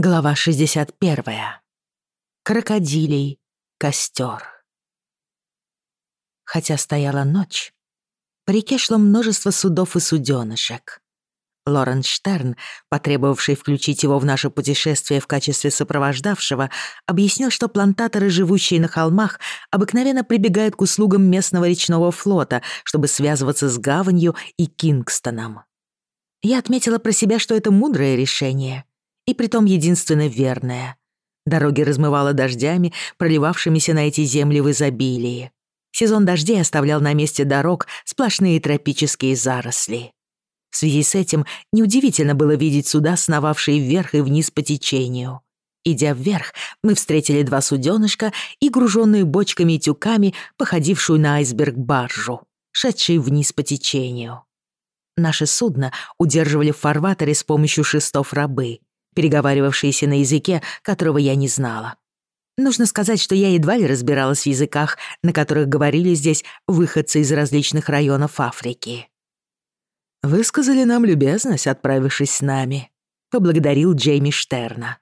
Глава 61. Крокодилей костер. Хотя стояла ночь, по реке шло множество судов и суденышек. Лорен Штерн, потребовавший включить его в наше путешествие в качестве сопровождавшего, объяснил, что плантаторы, живущие на холмах, обыкновенно прибегают к услугам местного речного флота, чтобы связываться с гаванью и Кингстоном. Я отметила про себя, что это мудрое решение — и притом единственно верная. Дороги размывало дождями, проливавшимися на эти земли в изобилии. Сезон дождей оставлял на месте дорог сплошные тропические заросли. В связи с этим неудивительно было видеть суда, сновавшие вверх и вниз по течению. Идя вверх, мы встретили два суденышка и груженную бочками и тюками, походившую на айсберг баржу, шедшие вниз по течению. Наше судно удерживали в фарватере с помощью шестов рабы, переговаривавшиеся на языке, которого я не знала. Нужно сказать, что я едва ли разбиралась в языках, на которых говорили здесь выходцы из различных районов Африки. «Высказали нам любезность, отправившись с нами», — поблагодарил Джейми Штерна.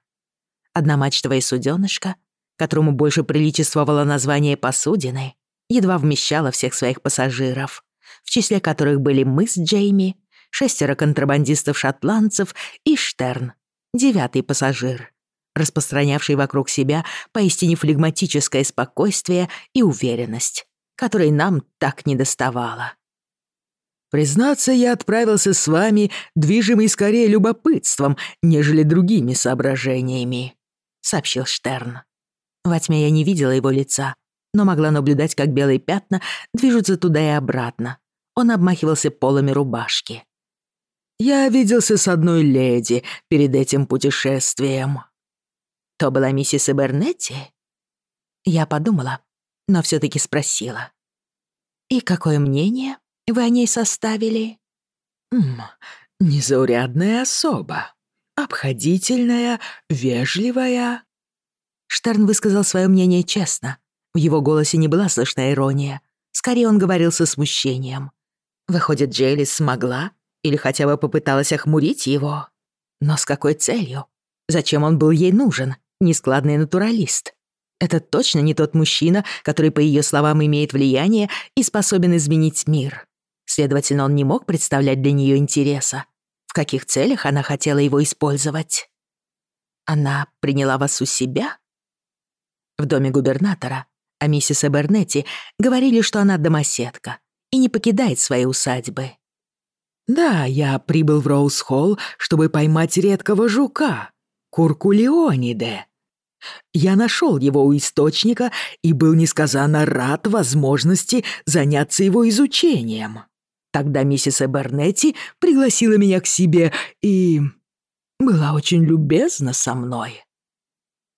Одномачтовое суденышко, которому больше приличествовало название посудины, едва вмещало всех своих пассажиров, в числе которых были мы с Джейми, шестеро контрабандистов-шотландцев и Штерн, девятый пассажир, распространявший вокруг себя поистине флегматическое спокойствие и уверенность, которой нам так недоставало. «Признаться, я отправился с вами, движимый скорее любопытством, нежели другими соображениями», — сообщил Штерн. Во тьме я не видела его лица, но могла наблюдать, как белые пятна движутся туда и обратно. Он обмахивался полами рубашки. Я виделся с одной леди перед этим путешествием». «То была миссис Эбернетти?» Я подумала, но все таки спросила. «И какое мнение вы о ней составили?» «М незаурядная особа. Обходительная, вежливая». Штерн высказал свое мнение честно. В его голосе не была слышна ирония. Скорее, он говорил со смущением. Выходит, Джейлис смогла или хотя бы попыталась охмурить его. Но с какой целью? Зачем он был ей нужен, нескладный натуралист? Это точно не тот мужчина, который, по ее словам, имеет влияние и способен изменить мир. Следовательно, он не мог представлять для нее интереса. В каких целях она хотела его использовать? Она приняла вас у себя? В доме губернатора о миссис Эбернетти говорили, что она домоседка и не покидает своей усадьбы. «Да, я прибыл в Роуз-Холл, чтобы поймать редкого жука, Куркулиониде. Я нашел его у источника и был несказанно рад возможности заняться его изучением. Тогда миссис Эбернетти пригласила меня к себе и... была очень любезна со мной».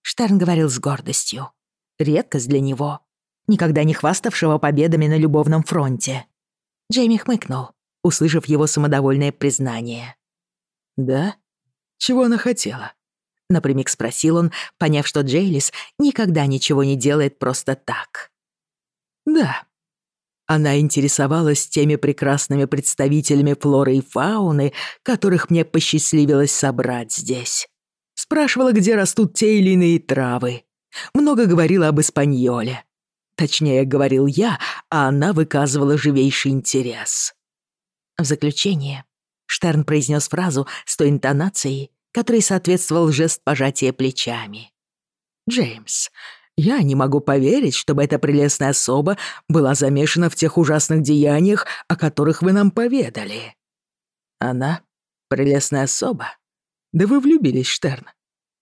Штерн говорил с гордостью. Редкость для него, никогда не хваставшего победами на любовном фронте. Джейми хмыкнул услышав его самодовольное признание. «Да? Чего она хотела?» Напрямик спросил он, поняв, что Джейлис никогда ничего не делает просто так. «Да». Она интересовалась теми прекрасными представителями флоры и фауны, которых мне посчастливилось собрать здесь. Спрашивала, где растут те или иные травы. Много говорила об Испаньоле. Точнее, говорил я, а она выказывала живейший интерес. В заключение Штерн произнес фразу с той интонацией, которой соответствовал жест пожатия плечами. «Джеймс, я не могу поверить, чтобы эта прелестная особа была замешана в тех ужасных деяниях, о которых вы нам поведали». «Она? Прелестная особа? Да вы влюбились, Штерн.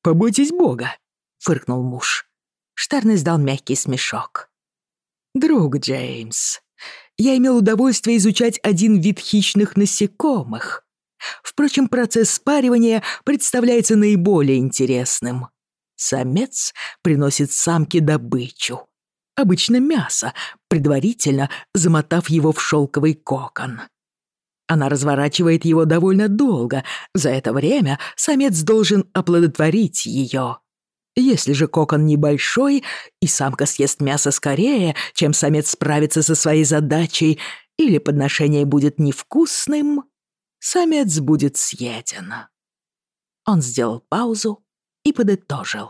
Побойтесь Бога», — фыркнул муж. Штерн издал мягкий смешок. «Друг Джеймс, я имел удовольствие изучать один вид хищных насекомых. Впрочем, процесс спаривания представляется наиболее интересным. Самец приносит самке добычу. Обычно мясо, предварительно замотав его в шелковый кокон. Она разворачивает его довольно долго. За это время самец должен оплодотворить ее. Если же кокон небольшой, и самка съест мясо скорее, чем самец справится со своей задачей, или подношение будет невкусным, самец будет съеден. Он сделал паузу и подытожил.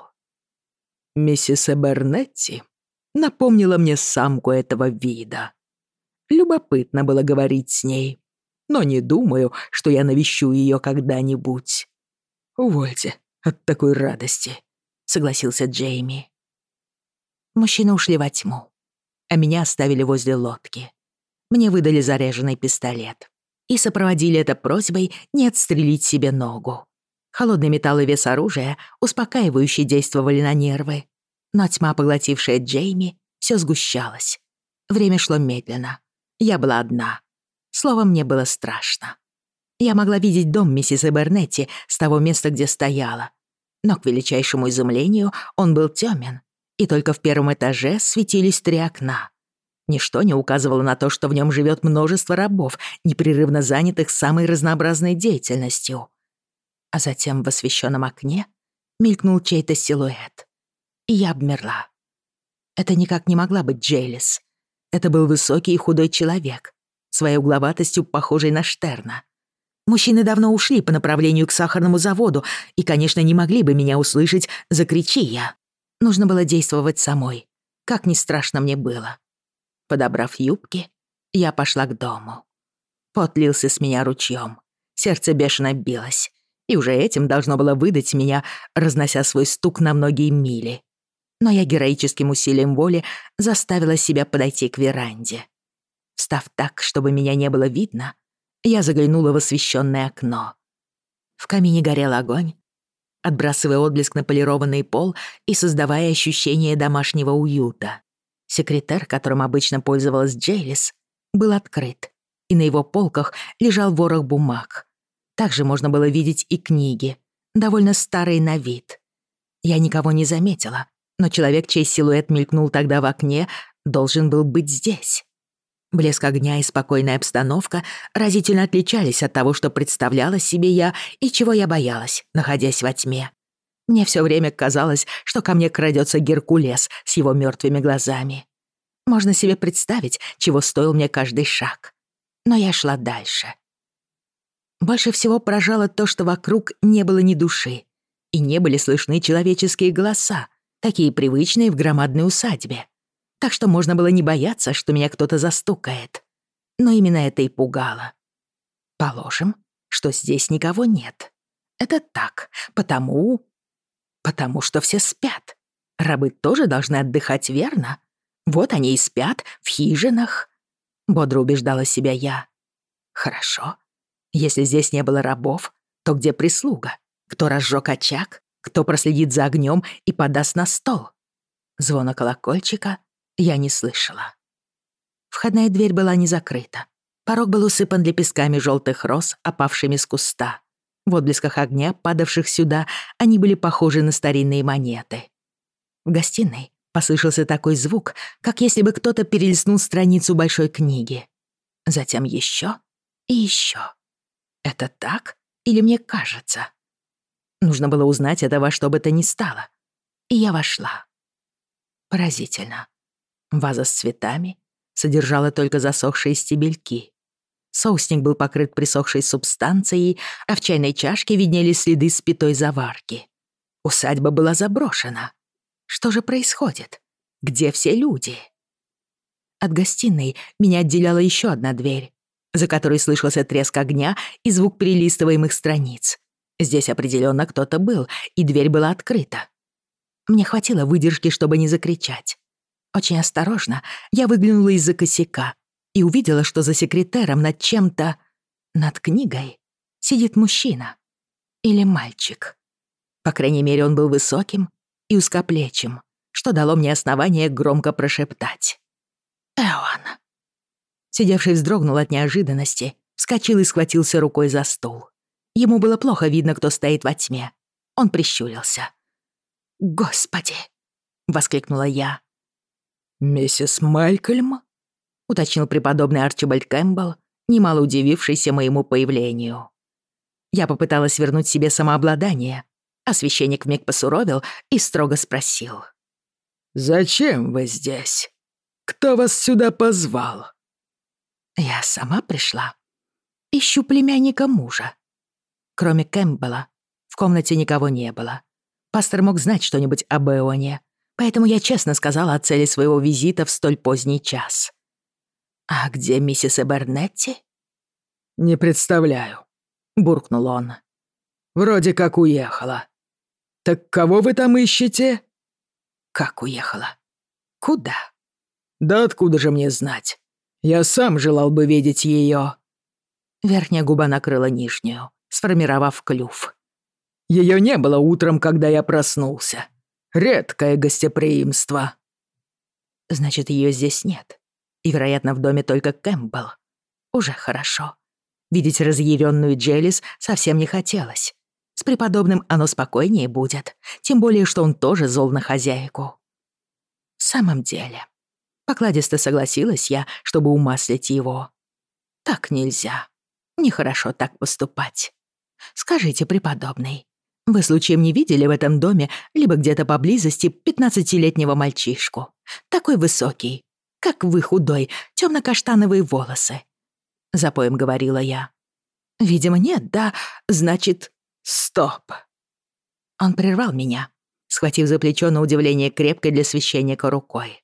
Миссис Эбернетти напомнила мне самку этого вида. Любопытно было говорить с ней, но не думаю, что я навещу ее когда-нибудь. «Увольте от такой радости», — согласился Джейми. Мужчины ушли во тьму, а меня оставили возле лодки. Мне выдали заряженный пистолет и сопроводили это просьбой не отстрелить себе ногу. Холодный металл и вес оружия успокаивающе действовали на нервы. Но тьма, поглотившая Джейми, все сгущалась. Время шло медленно. Я была одна. Словом, мне было страшно. Я могла видеть дом миссис Эбернетти с того места, где стояла. Но, к величайшему изумлению, он был тёмен, и только в первом этаже светились три окна. Ничто не указывало на то, что в нем живет множество рабов, непрерывно занятых самой разнообразной деятельностью. А затем в освещенном окне мелькнул чей-то силуэт. И я обмерла. Это никак не могла быть Джейлис. Это был высокий и худой человек, своей угловатостью похожий на Штерна. Мужчины давно ушли по направлению к сахарному заводу и, конечно, не могли бы меня услышать, закричи я. Нужно было действовать самой, как ни страшно мне было. Подобрав юбки, я пошла к дому. Пот лился с меня ручьем, сердце бешено билось, и уже этим должно было выдать меня, разнося свой стук на многие мили. Но я героическим усилием воли заставила себя подойти к веранде. Встав так, чтобы меня не было видно, я заглянула в освещенное окно. В камине горел огонь, отбрасывая отблеск на полированный пол и создавая ощущение домашнего уюта. Секретарь, которым обычно пользовалась Джейлис, был открыт, и на его полках лежал ворох бумаг. Также можно было видеть и книги, довольно старые на вид. Я никого не заметила, но человек, чей силуэт мелькнул тогда в окне, должен был быть здесь. Блеск огня и спокойная обстановка разительно отличались от того, что представляла себе я и чего я боялась, находясь во тьме. Мне все время казалось, что ко мне крадется Геркулес с его мертвыми глазами. Можно себе представить, чего стоил мне каждый шаг. Но я шла дальше. Больше всего поражало то, что вокруг не было ни души, и не были слышны человеческие голоса, такие привычные в громадной усадьбе так что можно было не бояться, что меня кто-то застукает. Но именно это и пугало. Положим, что здесь никого нет. Это так, потому... Потому что все спят. Рабы тоже должны отдыхать, верно? Вот они и спят в хижинах. Бодро убеждала себя я. Хорошо. Если здесь не было рабов, то где прислуга? Кто разжег очаг? Кто проследит за огнем и подаст на стол? Звона колокольчика я не слышала. Входная дверь была не закрыта. Порог был усыпан лепестками желтых роз, опавшими с куста. В отблесках огня, падавших сюда, они были похожи на старинные монеты. В гостиной послышался такой звук, как если бы кто-то перелистнул страницу большой книги. Затем еще и еще. Это так или мне кажется? Нужно было узнать это во что бы то ни стало. И я вошла. Поразительно. Ваза с цветами содержала только засохшие стебельки. Соусник был покрыт присохшей субстанцией, а в чайной чашке виднелись следы спитой заварки. Усадьба была заброшена. Что же происходит? Где все люди? От гостиной меня отделяла еще одна дверь, за которой слышался треск огня и звук перелистываемых страниц. Здесь определенно кто-то был, и дверь была открыта. Мне хватило выдержки, чтобы не закричать. Очень осторожно я выглянула из-за косяка и увидела, что за секретером над чем-то, над книгой, сидит мужчина. Или мальчик. По крайней мере, он был высоким и узкоплечим, что дало мне основание громко прошептать. «Эон». Сидевший вздрогнул от неожиданности, вскочил и схватился рукой за стул. Ему было плохо видно, кто стоит во тьме. Он прищурился. «Господи!» — воскликнула я. «Миссис Малькольм?» — уточнил преподобный Арчибальд Кэмпбелл, немало удивившийся моему появлению. Я попыталась вернуть себе самообладание, а священник вмиг посуровил и строго спросил. «Зачем вы здесь? Кто вас сюда позвал?» «Я сама пришла. Ищу племянника мужа. Кроме Кэмпбелла, в комнате никого не было. Пастор мог знать что-нибудь об Эоне, поэтому я честно сказала о цели своего визита в столь поздний час. «А где миссис Эбернетти?» «Не представляю», — буркнул он. «Вроде как уехала. Так кого вы там ищете?» «Как уехала? Куда?» «Да откуда же мне знать? Я сам желал бы видеть ее. Верхняя губа накрыла нижнюю, сформировав клюв. Ее не было утром, когда я проснулся. Редкое гостеприимство. Значит, ее здесь нет. И, вероятно, в доме только Кэмпбелл. Уже хорошо. Видеть разъяренную Джелис совсем не хотелось. С преподобным оно спокойнее будет, тем более, что он тоже зол на хозяйку. В самом деле, покладисто согласилась я, чтобы умаслить его. Так нельзя. Нехорошо так поступать. Скажите, преподобный, вы случаем не видели в этом доме либо где-то поблизости пятнадцатилетнего мальчишку? Такой высокий, как вы худой, темно-каштановые волосы. Запоем говорила я. Видимо, нет, да, значит, стоп. Он прервал меня, схватив за плечо на удивление крепкой для священника рукой.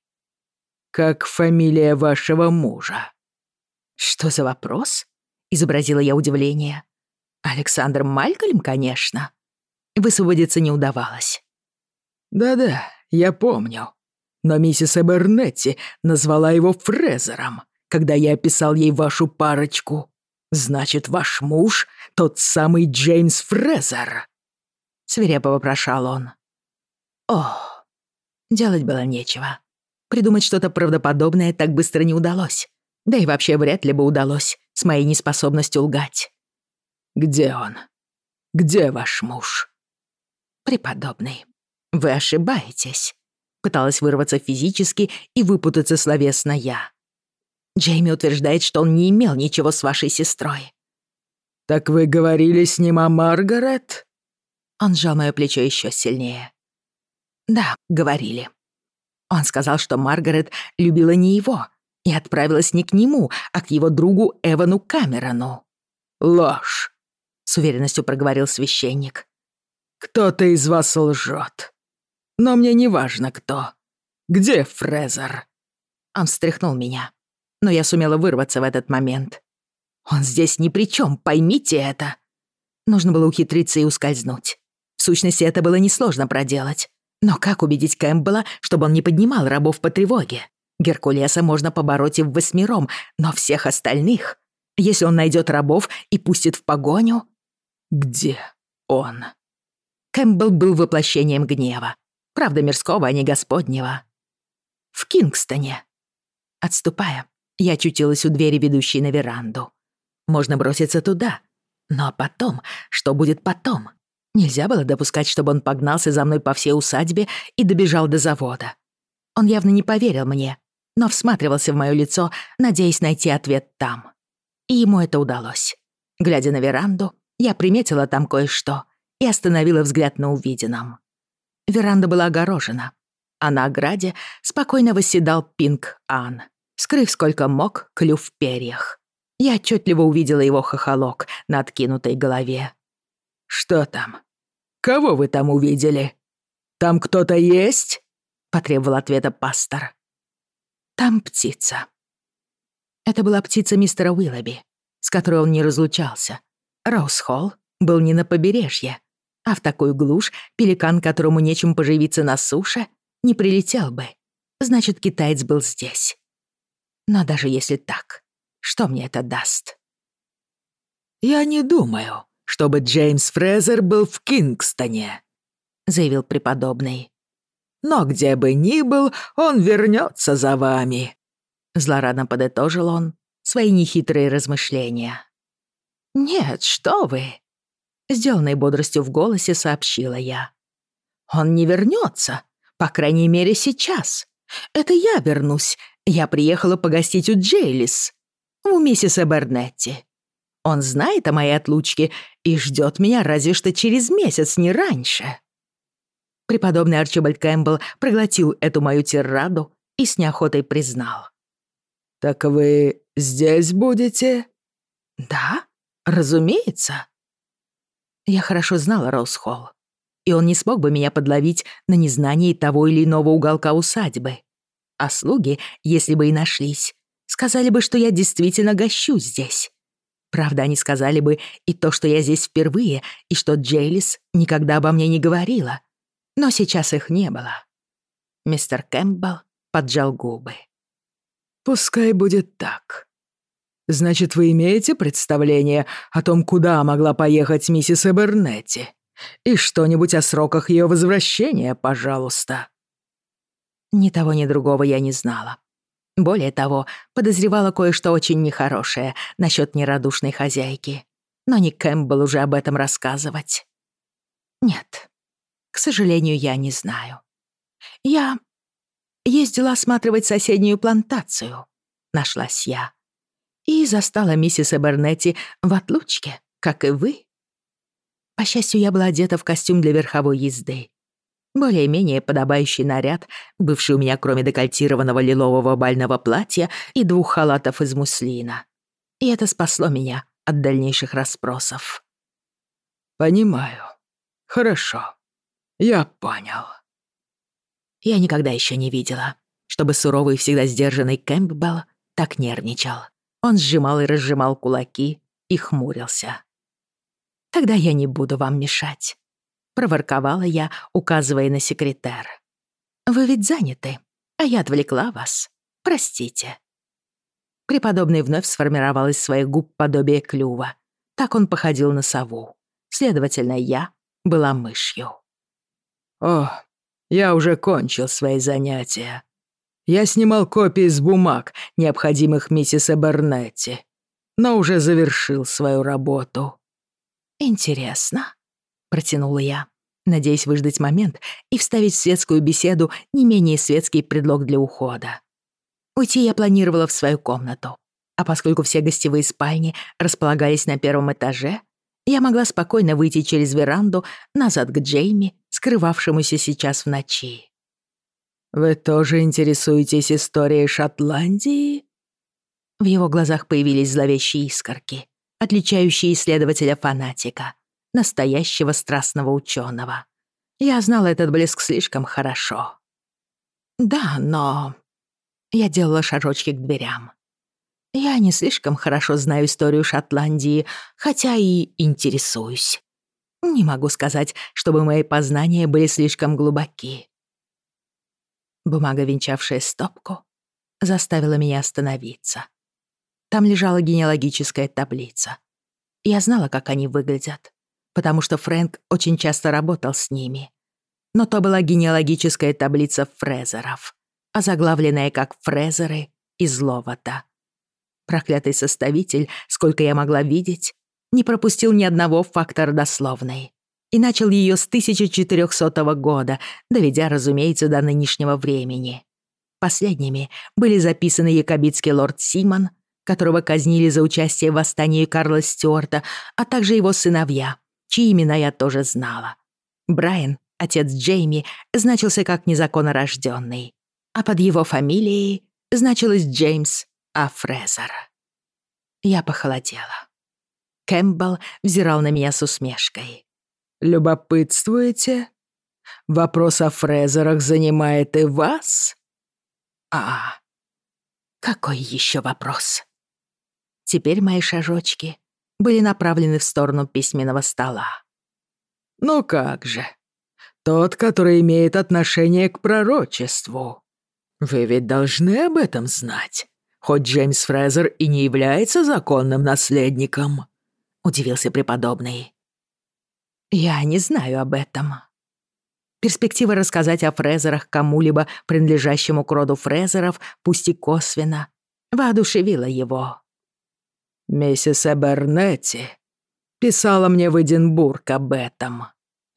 «Как фамилия вашего мужа?» «Что за вопрос?» — изобразила я удивление. «Александр Малькольм, конечно». Высвободиться не удавалось. «Да-да, я помню. Но миссис Эбернетти назвала его Фрезером, когда я описал ей вашу парочку. Значит, ваш муж — тот самый Джеймс Фрезер?» Свирепо вопрошал он. «О, делать было нечего. Придумать что-то правдоподобное так быстро не удалось. Да и вообще вряд ли бы удалось с моей неспособностью лгать». «Где он? Где ваш муж?» «Преподобный, вы ошибаетесь», — пыталась вырваться физически и выпутаться словесно я. Джейми утверждает, что он не имел ничего с вашей сестрой. «Так вы говорили с ним о Маргарет?» Он сжал моё плечо ещё сильнее. «Да, говорили. Он сказал, что Маргарет любила не его и отправилась не к нему, а к его другу Эвану Камерону». «Ложь», — с уверенностью проговорил священник. Кто-то из вас лжет. Но мне не важно, кто. Где Фрезер?» Он встряхнул меня, но я сумела вырваться в этот момент. Он здесь ни при чем, поймите это. Нужно было ухитриться и ускользнуть. В сущности, это было несложно проделать. Но как убедить Кэмпбелла, чтобы он не поднимал рабов по тревоге? Геркулеса можно побороть и в восьмером, но всех остальных... Если он найдет рабов и пустит в погоню... Где он? Кэмпбелл был воплощением гнева. Правда, мирского, а не господнего. В Кингстоне. Отступая, я очутилась у двери, ведущей на веранду. Можно броситься туда. Но потом, что будет потом? Нельзя было допускать, чтобы он погнался за мной по всей усадьбе и добежал до завода. Он явно не поверил мне, но всматривался в моё лицо, надеясь найти ответ там. И ему это удалось. Глядя на веранду, я приметила там кое-что и остановила взгляд на увиденном. Веранда была огорожена, а на ограде спокойно восседал Пинг Ан, скрыв сколько мог клюв в перьях. Я отчетливо увидела его хохолок на откинутой голове. «Что там? Кого вы там увидели? Там кто-то есть?» — потребовал ответа пастор. «Там птица». Это была птица мистера Уиллоби, с которой он не разлучался. Роуз-Холл был не на побережье, а в такую глушь пеликан, которому нечем поживиться на суше, не прилетел бы. Значит, китаец был здесь. Но даже если так, что мне это даст? «Я не думаю, чтобы Джеймс Фрезер был в Кингстоне», — заявил преподобный. «Но где бы ни был, он вернется за вами», — злорадно подытожил он свои нехитрые размышления. «Нет, что вы!» Сделанной бодростью в голосе сообщила я. «Он не вернется, по крайней мере, сейчас. Это я вернусь. Я приехала погостить у Джейлис, у миссис Эбернетти. Он знает о моей отлучке и ждет меня разве что через месяц, не раньше». Преподобный Арчибальд Кэмпбелл проглотил эту мою тираду и с неохотой признал. «Так вы здесь будете?» «Да, разумеется», я хорошо знала Роуз-Холл. и он не смог бы меня подловить на незнании того или иного уголка усадьбы. А слуги, если бы и нашлись, сказали бы, что я действительно гощу здесь. Правда, они сказали бы и то, что я здесь впервые, и что Джейлис никогда обо мне не говорила. Но сейчас их не было. Мистер Кэмпбелл поджал губы. «Пускай будет так. Значит, вы имеете представление о том, куда могла поехать миссис Эбернетти? И что-нибудь о сроках ее возвращения, пожалуйста?» Ни того, ни другого я не знала. Более того, подозревала кое-что очень нехорошее насчет нерадушной хозяйки. Но не Кэмпбелл уже об этом рассказывать. Нет, к сожалению, я не знаю. Я ездила осматривать соседнюю плантацию, нашлась я. И застала миссис Эбернетти в отлучке, как и вы. По счастью, я была одета в костюм для верховой езды. Более-менее подобающий наряд, бывший у меня кроме декольтированного лилового бального платья и двух халатов из муслина. И это спасло меня от дальнейших расспросов. «Понимаю. Хорошо. Я понял». Я никогда еще не видела, чтобы суровый и всегда сдержанный Кэмпбелл так нервничал. Он сжимал и разжимал кулаки и хмурился. «Тогда я не буду вам мешать», — проворковала я, указывая на секретер. «Вы ведь заняты, а я отвлекла вас. Простите». Преподобный вновь сформировал из своих губ подобие клюва. Так он походил на сову. Следовательно, я была мышью. «О, я уже кончил свои занятия. Я снимал копии с бумаг, необходимых миссис Эбернетти, но уже завершил свою работу». «Интересно», — протянула я, надеясь выждать момент и вставить в светскую беседу не менее светский предлог для ухода. Уйти я планировала в свою комнату, а поскольку все гостевые спальни располагались на первом этаже, я могла спокойно выйти через веранду назад к Джейми, скрывавшемуся сейчас в ночи. «Вы тоже интересуетесь историей Шотландии?» В его глазах появились зловещие искорки, отличающие исследователя-фанатика, настоящего страстного ученого. Я знала этот блеск слишком хорошо. «Да, но...» Я делала шажочки к дверям. Я не слишком хорошо знаю историю Шотландии, хотя и интересуюсь. Не могу сказать, чтобы мои познания были слишком глубоки. Бумага, венчавшая стопку, заставила меня остановиться. Там лежала генеалогическая таблица. Я знала, как они выглядят, потому что Фрэнк очень часто работал с ними. Но то была генеалогическая таблица Фрезеров, озаглавленная как «Фрезеры из Ловота». Проклятый составитель, сколько я могла видеть, не пропустил ни одного факта родословной и начал ее с 1400 года, доведя, разумеется, до нынешнего времени. Последними были записаны якобитский лорд Симон, которого казнили за участие в восстании Карла Стюарта, а также его сыновья, чьи имена я тоже знала. Брайан, отец Джейми, значился как незаконно рожденный, а под его фамилией значилось Джеймс А. Фрезер. Я похолодела. Кэмпбелл взирал на меня с усмешкой. «Любопытствуете? Вопрос о Фрезерах занимает и вас?» «А, какой еще вопрос?» Теперь мои шажочки были направлены в сторону письменного стола. «Ну как же, тот, который имеет отношение к пророчеству. Вы ведь должны об этом знать, хоть Джеймс Фрезер и не является законным наследником» удивился преподобный. «Я не знаю об этом». Перспектива рассказать о Фрезерах кому-либо, принадлежащему к роду Фрезеров, пусть и косвенно, воодушевила его. «Миссис Эбернетти писала мне в Эдинбург об этом.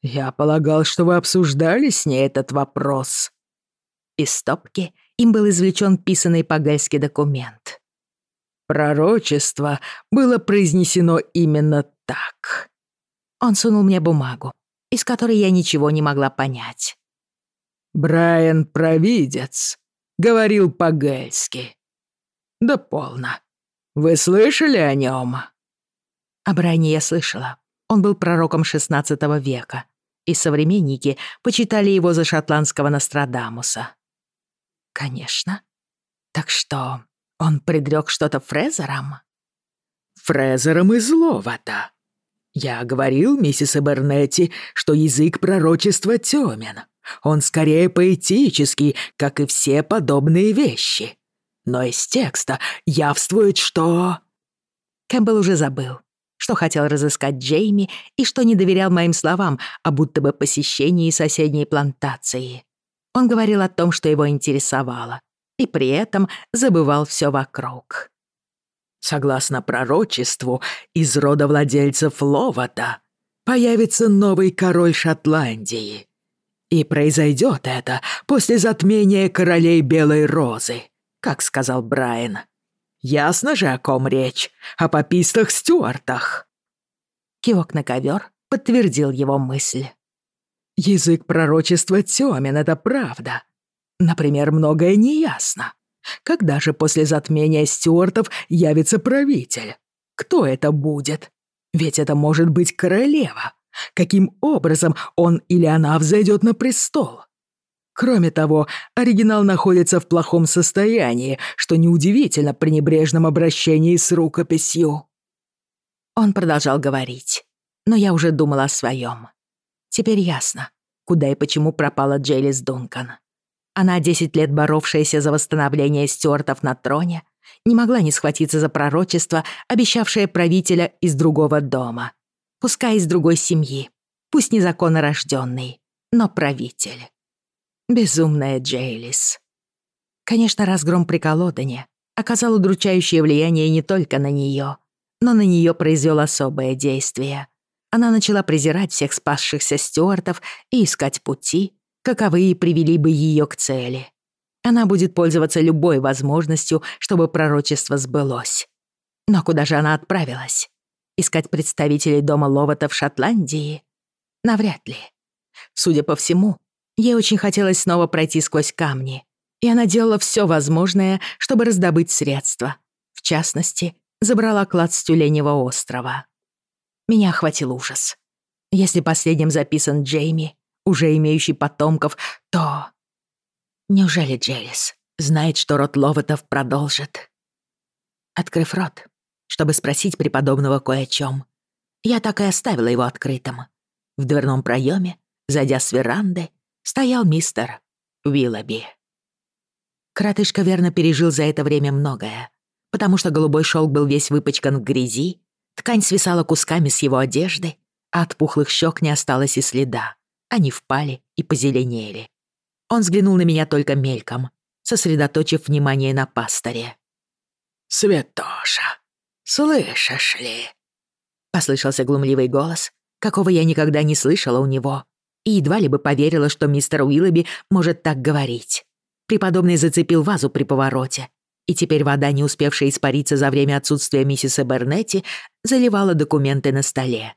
Я полагал, что вы обсуждали с ней этот вопрос». Из стопки им был извлечен писанный по-гальски документ. Пророчество было произнесено именно так. Он сунул мне бумагу, из которой я ничего не могла понять. Брайан Провидец говорил по-гельски. Да полно. Вы слышали о нем? О Брайане я слышала. Он был пророком XVI века. и современники почитали его за шотландского Нострадамуса. Конечно. Так что, он предрёк что-то Фрезерам? Фрезерам из Ловата. Я говорил миссис Эбернетти, что язык пророчества тёмен. Он скорее поэтический, как и все подобные вещи. Но из текста явствует, что... Кэмпбелл уже забыл, что хотел разыскать Джейми и что не доверял моим словам о будто бы посещении соседней плантации. Он говорил о том, что его интересовало, и при этом забывал все вокруг. Согласно пророчеству, из рода владельцев Ловата появится новый король Шотландии. И произойдет это после затмения королей Белой Розы, как сказал Брайан. Ясно же, о ком речь? О попистах-стюартах. Кивок на ковер подтвердил его мысль. Язык пророчества тёмен, это правда. Например, многое неясно. Когда же после затмения стюартов явится правитель? Кто это будет? Ведь это может быть королева. Каким образом он или она взойдет на престол? Кроме того, оригинал находится в плохом состоянии, что неудивительно при небрежном обращении с рукописью. Он продолжал говорить, но я уже думала о своем. Теперь ясно, куда и почему пропала Джейлис Дункан. Она, десять лет боровшаяся за восстановление стюартов на троне, не могла не схватиться за пророчество, обещавшее правителя из другого дома. Пускай из другой семьи, пусть незаконно рожденный, но правитель. Безумная Джейлис. Конечно, разгром при Колодане оказал удручающее влияние не только на нее, но на нее произвел особое действие. Она начала презирать всех спасшихся стюартов и искать пути, каковые привели бы ее к цели. Она будет пользоваться любой возможностью, чтобы пророчество сбылось. Но куда же она отправилась? Искать представителей дома Ловата в Шотландии? Навряд ли. Судя по всему, Ей очень хотелось снова пройти сквозь камни, и она делала все возможное, чтобы раздобыть средства. В частности, забрала клад с Тюленевого острова. Меня охватил ужас. Если последним записан Джейми, уже имеющий потомков, то... Неужели Джелис знает, что род Ловатов продолжит? Открыв рот, чтобы спросить преподобного кое о чем, я так и оставила его открытым. В дверном проеме, зайдя с веранды, стоял мистер Уиллоби. Кратышка верно пережил за это время многое, потому что голубой шелк был весь выпачкан в грязи, ткань свисала кусками с его одежды, а от пухлых щек не осталось и следа. Они впали и позеленели. Он взглянул на меня только мельком, сосредоточив внимание на пасторе. «Святоша, слышишь ли?» Послышался глумливый голос, какого я никогда не слышала у него, и едва ли бы поверила, что мистер Уиллоби может так говорить. Преподобный зацепил вазу при повороте, и теперь вода, не успевшая испариться за время отсутствия миссис Эбернетти, заливала документы на столе.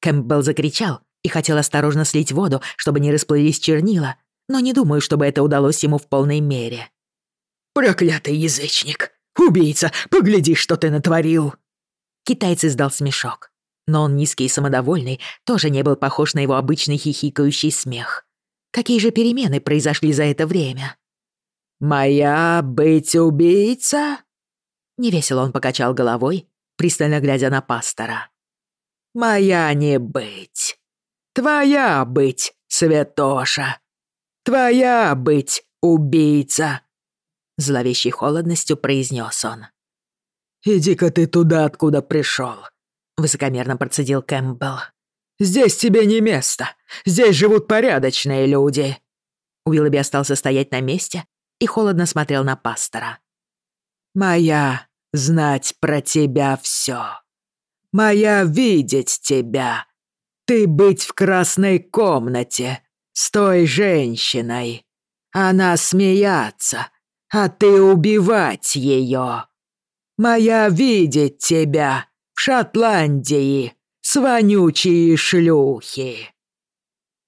Кэмпбелл закричал и хотел осторожно слить воду, чтобы не расплылись чернила, но не думаю, чтобы это удалось ему в полной мере. «Проклятый язычник! Убийца! Погляди, что ты натворил!» Китаец издал смешок но он низкий и самодовольный, тоже не был похож на его обычный хихикающий смех. Какие же перемены произошли за это время? «Моя быть убийца?» Невесело он покачал головой, пристально глядя на пастора. «Моя не быть. Твоя быть, святоша. Твоя быть, убийца!» Зловещей холодностью произнес он. «Иди-ка ты туда, откуда пришел. — высокомерно процедил Кэмпбелл. «Здесь тебе не место. Здесь живут порядочные люди». Уиллоби остался стоять на месте и холодно смотрел на пастора. «Моя знать про тебя все. Моя видеть тебя. Ты быть в красной комнате с той женщиной. Она смеяться, а ты убивать ее. Моя видеть тебя в Шотландии, с вонючие шлюхи!»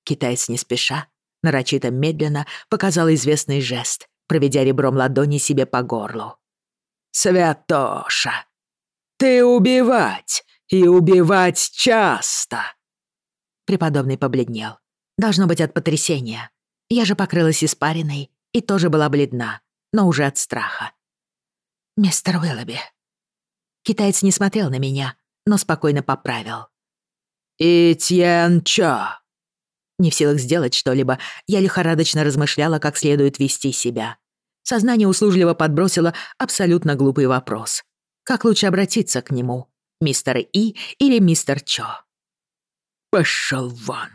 Китаец не спеша, нарочито медленно показал известный жест, проведя ребром ладони себе по горлу. «Святоша, ты убивать и убивать часто!» Преподобный побледнел. Должно быть от потрясения. Я же покрылась испариной и тоже была бледна, но уже от страха. «Мистер Уиллоби». Китаец не смотрел на меня, но спокойно поправил. «Итьен Чо». Не в силах сделать что-либо, я лихорадочно размышляла, как следует вести себя. Сознание услужливо подбросило абсолютно глупый вопрос. Как лучше обратиться к нему? Мистер И или мистер Чо? «Пошёл вон!»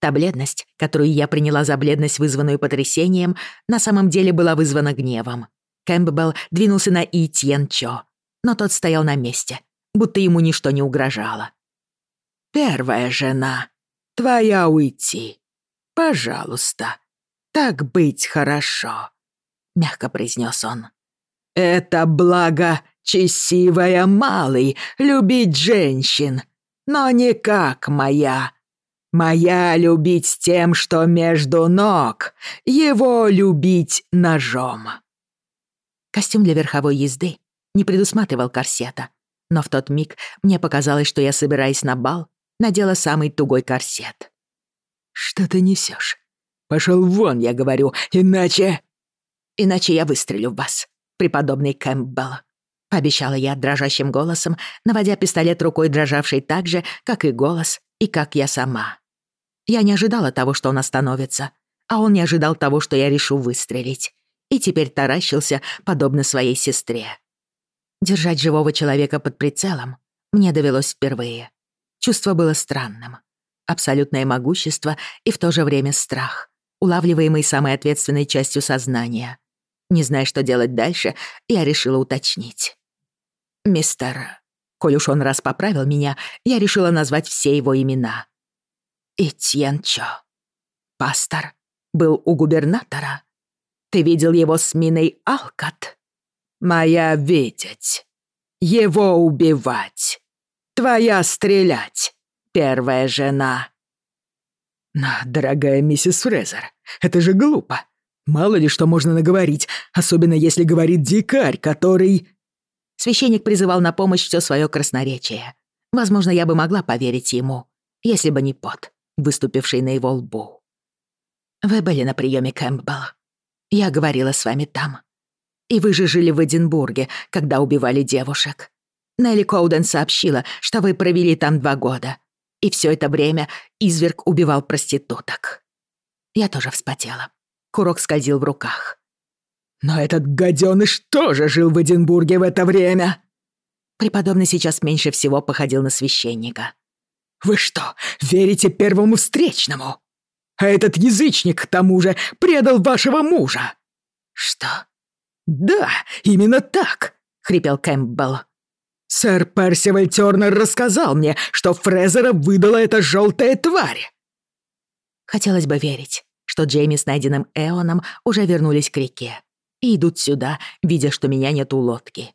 Та бледность, которую я приняла за бледность, вызванную потрясением, на самом деле была вызвана гневом. Кэмпбелл двинулся на И Тьен Чо, но тот стоял на месте, будто ему ничто не угрожало. «Первая жена, твоя уйти. Пожалуйста, так быть хорошо», — мягко произнес он. «Это благо честивая малый, любить женщин, но не как моя. Моя любить тем, что между ног, его любить ножом». Костюм для верховой езды не предусматривал корсета, но в тот миг мне показалось, что я, собираясь на бал, надела самый тугой корсет. «Что ты несешь? Пошел вон, я говорю, иначе...» «Иначе я выстрелю в вас, преподобный Кэмпбелл», — пообещала я дрожащим голосом, наводя пистолет рукой, дрожавшей так же, как и голос, и как я сама. Я не ожидала того, что он остановится, а он не ожидал того, что я решу выстрелить, и теперь таращился, подобно своей сестре. Держать живого человека под прицелом мне довелось впервые. Чувство было странным. Абсолютное могущество и в то же время страх, улавливаемый самой ответственной частью сознания. Не зная, что делать дальше, я решила уточнить. «Мистер...» Коль уж он раз поправил меня, я решила назвать все его имена. Этьен Чо. Пастор. Был у губернатора. Ты видел его с миной Алкат? Моя видеть. Его убивать. Твоя стрелять. Первая жена. Но, дорогая миссис Фрезер, это же глупо. Мало ли что можно наговорить, особенно если говорит дикарь, который... Священник призывал на помощь все свое красноречие. Возможно, я бы могла поверить ему, если бы не пот, выступивший на его лбу. «Вы были на приеме Кэмпбелл. Я говорила с вами там. И вы же жили в Эдинбурге, когда убивали девушек. Нелли Коуден сообщила, что вы провели там два года. И все это время изверг убивал проституток. Я тоже вспотела. Курок скользил в руках. Но этот гаденыш тоже жил в Эдинбурге в это время. Преподобный сейчас меньше всего походил на священника. Вы что, верите первому встречному? А этот язычник, к тому же, предал вашего мужа. Что? Да, именно так, хрипел Кэмпбелл. Сэр Персиваль Тёрнер рассказал мне, что Фрезера выдала эта желтая тварь. Хотелось бы верить, что Джейми с найденным Эоном уже вернулись к реке и идут сюда, видя, что меня нет у лодки.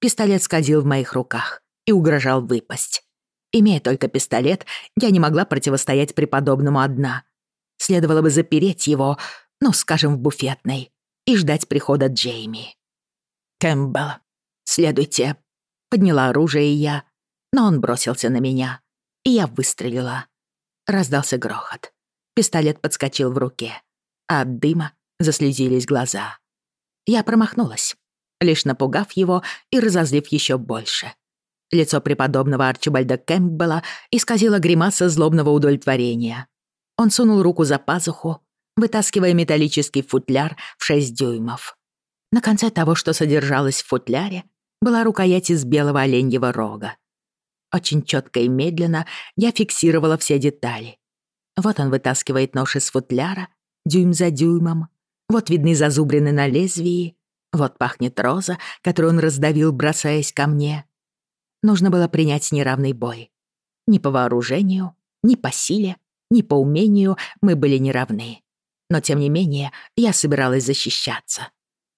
Пистолет скользил в моих руках и угрожал выпасть. Имея только пистолет, я не могла противостоять преподобному одна. Следовало бы запереть его, ну, скажем, в буфетной, и ждать прихода Джейми. «Кэмпбелл, следуйте», — подняла оружие я, но он бросился на меня, и я выстрелила. Раздался грохот. Пистолет подскочил в руке, а от дыма заслезились глаза. Я промахнулась, лишь напугав его и разозлив еще больше. Лицо преподобного Арчибальда Кэмпбелла исказило гримаса злобного удовлетворения. Он сунул руку за пазуху, вытаскивая металлический футляр в 6 дюймов. На конце того, что содержалось в футляре, была рукоять из белого оленьего рога. Очень четко и медленно я фиксировала все детали. Вот он вытаскивает нож из футляра, дюйм за дюймом, вот видны зазубрины на лезвии, вот пахнет роза, которую он раздавил, бросаясь ко мне. Нужно было принять неравный бой. Ни по вооружению, ни по силе, ни по умению мы были неравны. Но тем не менее я собиралась защищаться.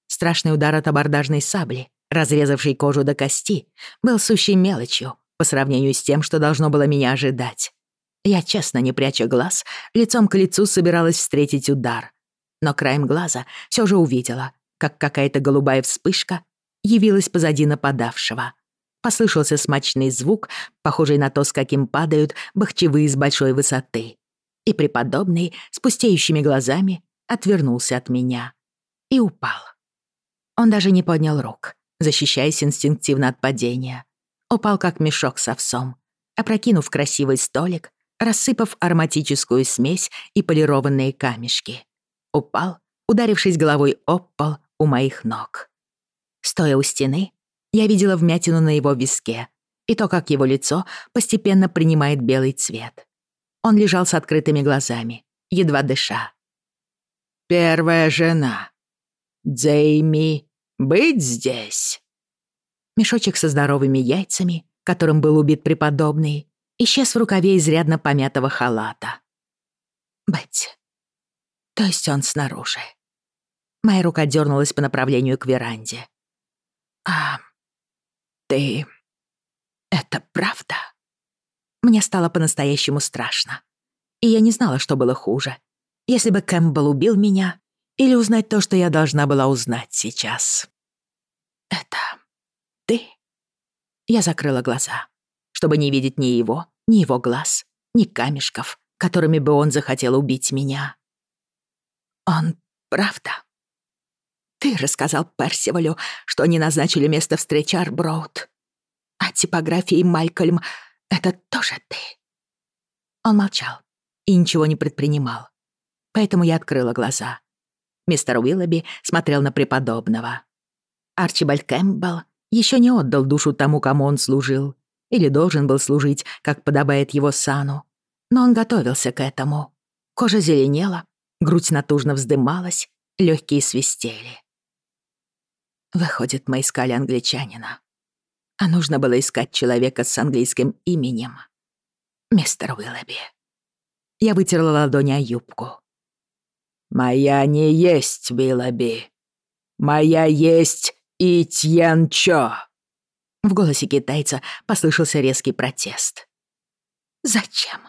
Страшный удар от абордажной сабли, разрезавший кожу до кости, был сущей мелочью по сравнению с тем, что должно было меня ожидать. Я, честно не пряча глаз, лицом к лицу собиралась встретить удар, но краем глаза все же увидела, как какая-то голубая вспышка явилась позади нападавшего. Послышался смачный звук, похожий на то, с каким падают бахчевые с большой высоты. И преподобный с пустеющими глазами отвернулся от меня и упал. Он даже не поднял рук, защищаясь инстинктивно от падения. Упал как мешок с овсом, опрокинув красивый столик, рассыпав ароматическую смесь и полированные камешки. Упал, ударившись головой об пол у моих ног. Стоя у стены, я видела вмятину на его виске и то, как его лицо постепенно принимает белый цвет. Он лежал с открытыми глазами, едва дыша. «Первая жена. Джейми, быть здесь?» Мешочек со здоровыми яйцами, которым был убит преподобный, исчез в рукаве изрядно помятого халата. Бетти. То есть он снаружи. Моя рука дернулась по направлению к веранде. «А ты... это правда?» Мне стало по-настоящему страшно. И я не знала, что было хуже. Если бы Кэмпбелл убил меня, или узнать то, что я должна была узнать сейчас. «Это ты?» Я закрыла глаза, чтобы не видеть ни его, ни его глаз, ни камешков, которыми бы он захотел убить меня. «Он правда?» Ты рассказал Персивалю, что они назначили место встречи Арброуд. А типографии Малькольм — это тоже ты. Он молчал и ничего не предпринимал. Поэтому я открыла глаза. Мистер Уиллоби смотрел на преподобного. Арчибальд Кэмпбелл еще не отдал душу тому, кому он служил, или должен был служить, как подобает его сану. Но он готовился к этому. Кожа зеленела, грудь натужно вздымалась, легкие свистели. Выходит, мы искали англичанина. А нужно было искать человека с английским именем. Мистер Уиллоби. Я вытерла ладони о юбку. «Моя не есть Уиллоби. Моя есть Итьен Чо». В голосе китайца послышался резкий протест. «Зачем?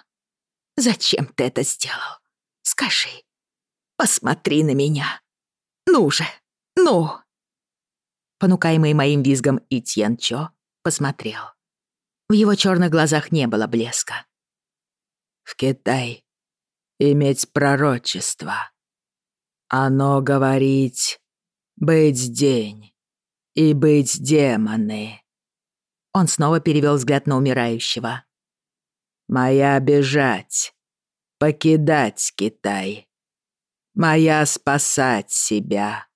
Зачем ты это сделал? Скажи. Посмотри на меня. Ну же, ну!» понукаемый моим визгом Итьен Чо, посмотрел. В его черных глазах не было блеска. «В Китай иметь пророчество. Оно говорить быть день и быть демоны». Он снова перевел взгляд на умирающего. «Моя бежать, покидать Китай. Моя спасать себя»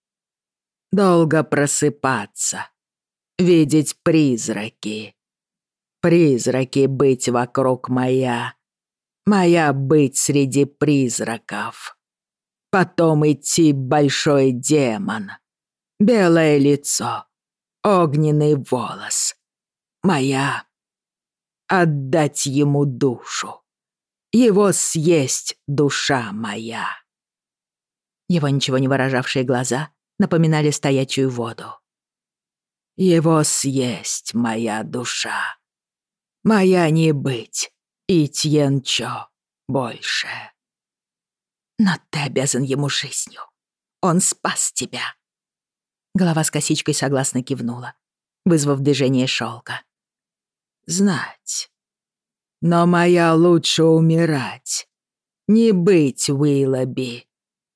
долго просыпаться, видеть призраки. Призраки быть вокруг моя, моя быть среди призраков. Потом идти большой демон, белое лицо, огненный волос. Моя отдать ему душу. Его съесть душа моя. Его ничего не выражавшие глаза напоминали стоячую воду. «Его съесть моя душа. Моя не быть, и Тьенчо больше». «Но ты обязан ему жизнью. Он спас тебя». Голова с косичкой согласно кивнула, вызвав движение шелка. «Знать. Но моя лучше умирать. Не быть Уиллоби.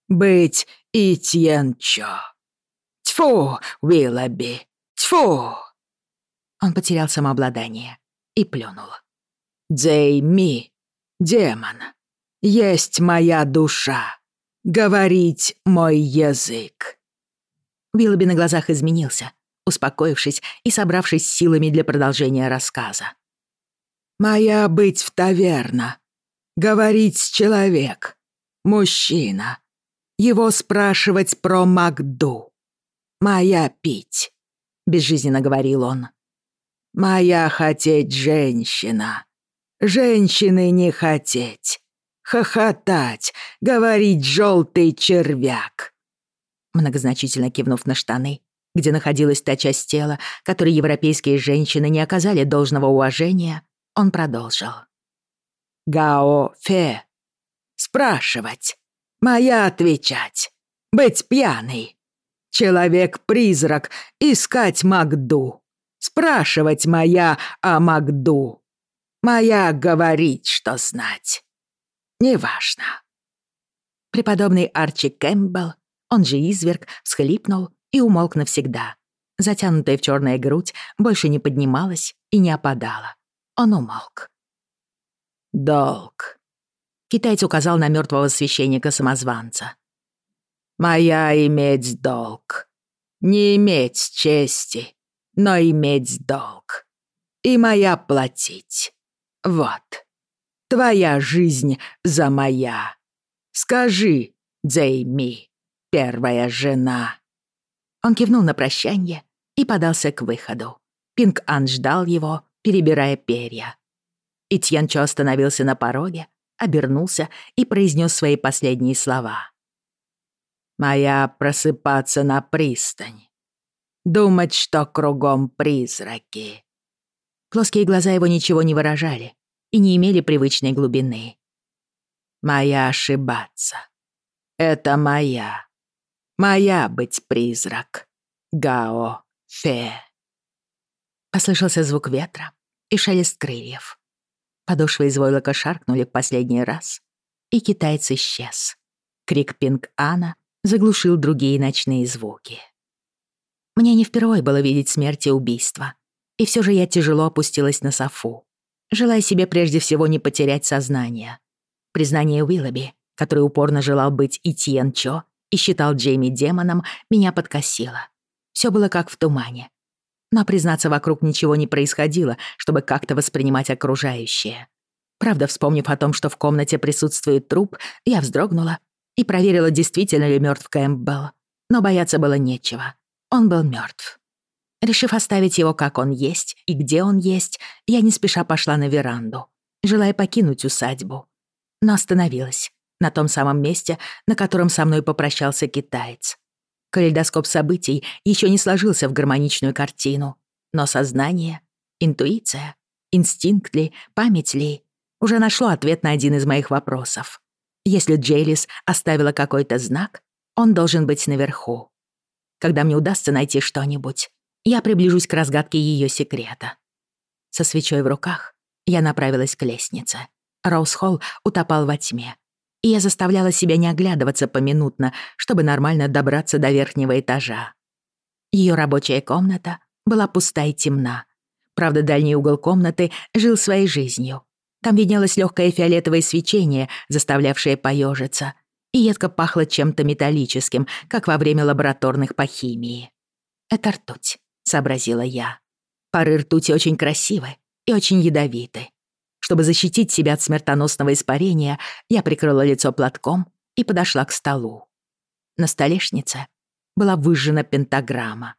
Быть Итьенчо. Тьфу, Уиллоби, тьфу!» Он потерял самообладание и плюнул. «Джейми, демон, есть моя душа, говорить мой язык». Уиллоби на глазах изменился, успокоившись и собравшись силами для продолжения рассказа. «Моя быть в таверна, говорить человек, мужчина, его спрашивать про Макду. «Моя пить», — безжизненно говорил он. «Моя хотеть женщина. Женщины не хотеть. Хохотать, говорить желтый червяк». Многозначительно кивнув на штаны, где находилась та часть тела, которой европейские женщины не оказали должного уважения, он продолжил. «Гао Фе. Спрашивать. Моя отвечать. Быть пьяный. Человек-призрак, искать Магду. Спрашивать моя о Макду. Моя говорить, что знать. Неважно. Преподобный Арчи Кэмпбелл, он же изверг, всхлипнул и умолк навсегда. Затянутая в черная грудь больше не поднималась и не опадала. Он умолк. «Долг», — китаец указал на мертвого священника-самозванца. «Моя иметь долг. Не иметь чести, но иметь долг. И моя платить. Вот. Твоя жизнь за моя. Скажи, Дзейми, первая жена». Он кивнул на прощание и подался к выходу. Пинг-Ан ждал его, перебирая перья. И Тьянчо остановился на пороге, обернулся и произнес свои последние слова. «Моя просыпаться на пристань. Думать, что кругом призраки». Плоские глаза его ничего не выражали и не имели привычной глубины. «Моя ошибаться. Это моя. Моя быть призрак. Гао Фе». Послышался звук ветра и шелест крыльев. Подошвы из войлока шаркнули в последний раз, и китаец исчез. Крик Пинг-Ана заглушил другие ночные звуки. Мне не впервые было видеть смерть и убийство, и все же я тяжело опустилась на софу, желая себе прежде всего не потерять сознание. Признание Уиллоби, который упорно желал быть и Тьен Чо и считал Джейми демоном, меня подкосило. Все было как в тумане, но, признаться, вокруг ничего не происходило, чтобы как-то воспринимать окружающее. Правда, вспомнив о том, что в комнате присутствует труп, я вздрогнула и проверила, действительно ли мертв Кэмпбелл. Но бояться было нечего. Он был мертв. Решив оставить его как он есть и где он есть, я не спеша пошла на веранду, желая покинуть усадьбу. Но остановилась на том самом месте, на котором со мной попрощался китаец. Калейдоскоп событий еще не сложился в гармоничную картину, но сознание, интуиция, инстинкт ли, память ли, уже нашло ответ на один из моих вопросов. Если Джейлис оставила какой-то знак, он должен быть наверху. Когда мне удастся найти что-нибудь, я приближусь к разгадке ее секрета. Со свечой в руках я направилась к лестнице. Роуз-Холл утопал во тьме, и я заставляла себя не оглядываться поминутно, чтобы нормально добраться до верхнего этажа. Ее рабочая комната была пуста и темна. Правда, дальний угол комнаты жил своей жизнью. Там виднелось легкое фиолетовое свечение, заставлявшее поежиться, и едко пахло чем-то металлическим, как во время лабораторных по химии. «Это ртуть», — сообразила я. Пары ртути очень красивы и очень ядовиты. Чтобы защитить себя от смертоносного испарения, я прикрыла лицо платком и подошла к столу. На столешнице была выжжена пентаграмма.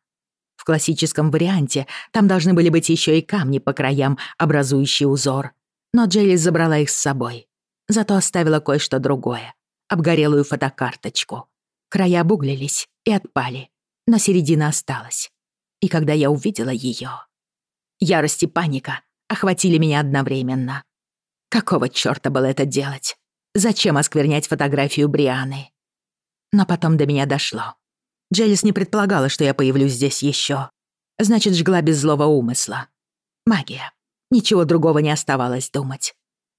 В классическом варианте там должны были быть еще и камни по краям, образующие узор. Но Джейлис забрала их с собой. Зато оставила кое-что другое. Обгорелую фотокарточку. Края обуглились и отпали, но середина осталась. И когда я увидела ее, ярость и паника охватили меня одновременно. Какого чёрта было это делать? Зачем осквернять фотографию Брианы? Но потом до меня дошло. Джелис не предполагала, что я появлюсь здесь ещё. Значит, жгла без злого умысла. Магия. Ничего другого не оставалось думать.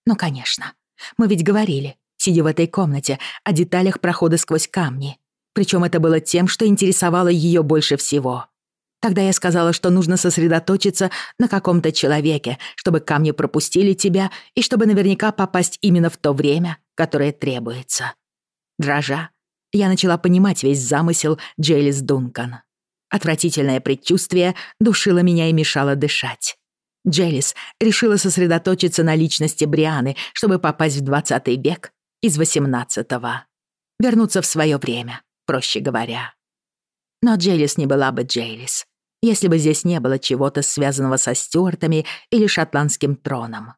Ну, конечно. Мы ведь говорили, сидя в этой комнате, о деталях прохода сквозь камни. Причём это было тем, что интересовало её больше всего. Тогда я сказала, что нужно сосредоточиться на каком-то человеке, чтобы камни пропустили тебя и чтобы наверняка попасть именно в то время, которое требуется. Дрожа, я начала понимать весь замысел Джейлис Дункан. Отвратительное предчувствие душило меня и мешало дышать. Джелис решила сосредоточиться на личности Брианы, чтобы попасть в 20 век из 18-го. Вернуться в свое время, проще говоря. Но Джелис не была бы Джейлис если бы здесь не было чего-то связанного со Стюартами или шотландским троном.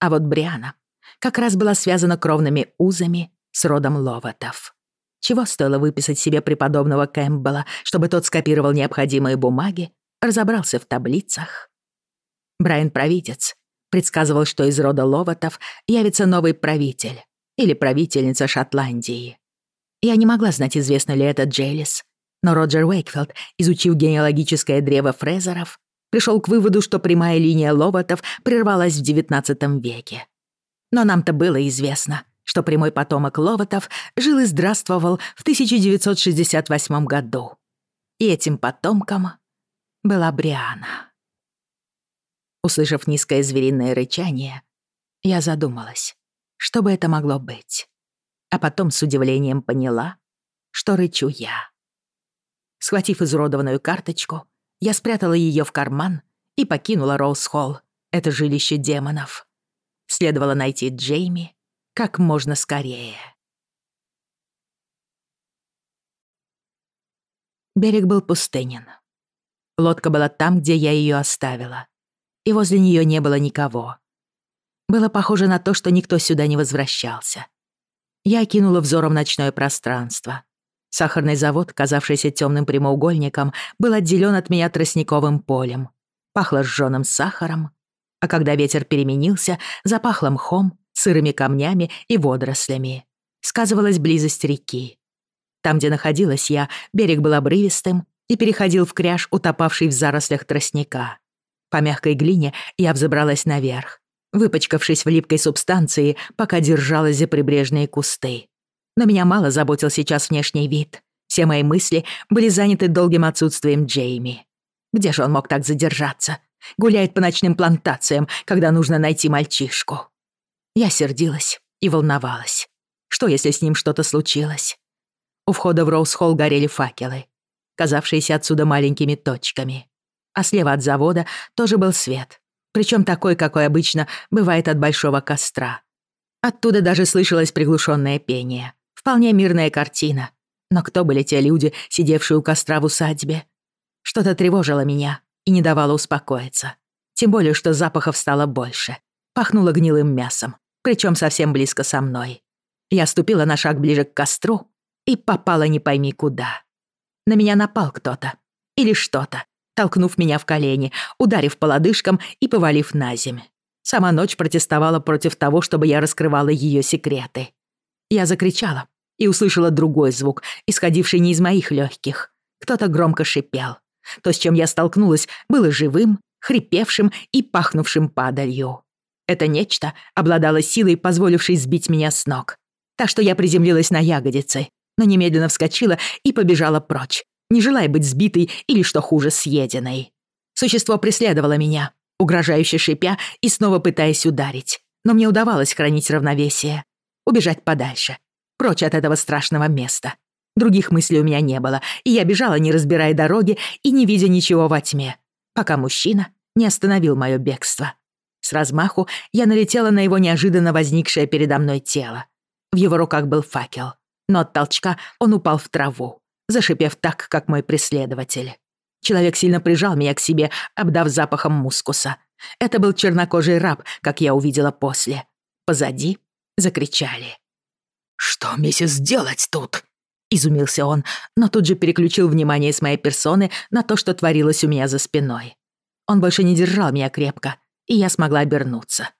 А вот Бриана как раз была связана кровными узами с родом Ловатов. Чего стоило выписать себе преподобного Кэмпбелла, чтобы тот скопировал необходимые бумаги, разобрался в таблицах? Брайан-провидец предсказывал, что из рода Ловатов явится новый правитель или правительница Шотландии. Я не могла знать, известно ли это Джейлис, но Роджер Уэйкфилд, изучив генеалогическое древо Фрезеров, пришел к выводу, что прямая линия Ловатов прервалась в XIX веке. Но нам-то было известно, что прямой потомок Ловатов жил и здравствовал в 1968 году. И этим потомком была Бриана. Услышав низкое звериное рычание, я задумалась, что бы это могло быть. А потом с удивлением поняла, что рычу я. Схватив изуродованную карточку, я спрятала ее в карман и покинула Роуз-Холл, это жилище демонов. Следовало найти Джейми как можно скорее. Берег был пустынен. Лодка была там, где я ее оставила, и возле нее не было никого. Было похоже на то, что никто сюда не возвращался. Я кинула взором ночное пространство. Сахарный завод, казавшийся темным прямоугольником, был отделен от меня тростниковым полем. Пахло сжёным сахаром, а когда ветер переменился, запахло мхом, сырыми камнями и водорослями. Сказывалась близость реки. Там, где находилась я, берег был обрывистым и переходил в кряж, утопавший в зарослях тростника. По мягкой глине я взобралась наверх, выпачкавшись в липкой субстанции, пока держалась за прибрежные кусты. Но меня мало заботил сейчас внешний вид. Все мои мысли были заняты долгим отсутствием Джейми. Где же он мог так задержаться? Гуляет по ночным плантациям, когда нужно найти мальчишку. Я сердилась и волновалась. Что, если с ним что-то случилось? У входа в Роуз-Холл горели факелы, казавшиеся отсюда маленькими точками. А слева от завода тоже был свет, причем такой, какой обычно бывает от большого костра. Оттуда даже слышалось приглушенное пение. Вполне мирная картина. Но кто были те люди, сидевшие у костра в усадьбе? Что-то тревожило меня и не давало успокоиться. Тем более, что запахов стало больше. Пахнуло гнилым мясом, причем совсем близко со мной. Я ступила на шаг ближе к костру и попала не пойми куда. На меня напал кто-то. Или что-то, толкнув меня в колени, ударив по лодыжкам и повалив на земь. Сама ночь протестовала против того, чтобы я раскрывала ее секреты. Я закричала и услышала другой звук, исходивший не из моих легких. Кто-то громко шипел. То, с чем я столкнулась, было живым, хрипевшим и пахнувшим падалью. Это нечто обладало силой, позволившей сбить меня с ног. Так что я приземлилась на ягодицы, но немедленно вскочила и побежала прочь, не желая быть сбитой или, что хуже, съеденной. Существо преследовало меня, угрожающе шипя и снова пытаясь ударить. Но мне удавалось хранить равновесие убежать подальше, прочь от этого страшного места. Других мыслей у меня не было, и я бежала, не разбирая дороги и не видя ничего во тьме, пока мужчина не остановил мое бегство. С размаху я налетела на его неожиданно возникшее передо мной тело. В его руках был факел, но от толчка он упал в траву, зашипев так, как мой преследователь. Человек сильно прижал меня к себе, обдав запахом мускуса. Это был чернокожий раб, как я увидела после. Позади закричали. «Что, миссис, делать тут?» — изумился он, но тут же переключил внимание с моей персоны на то, что творилось у меня за спиной. Он больше не держал меня крепко, и я смогла обернуться.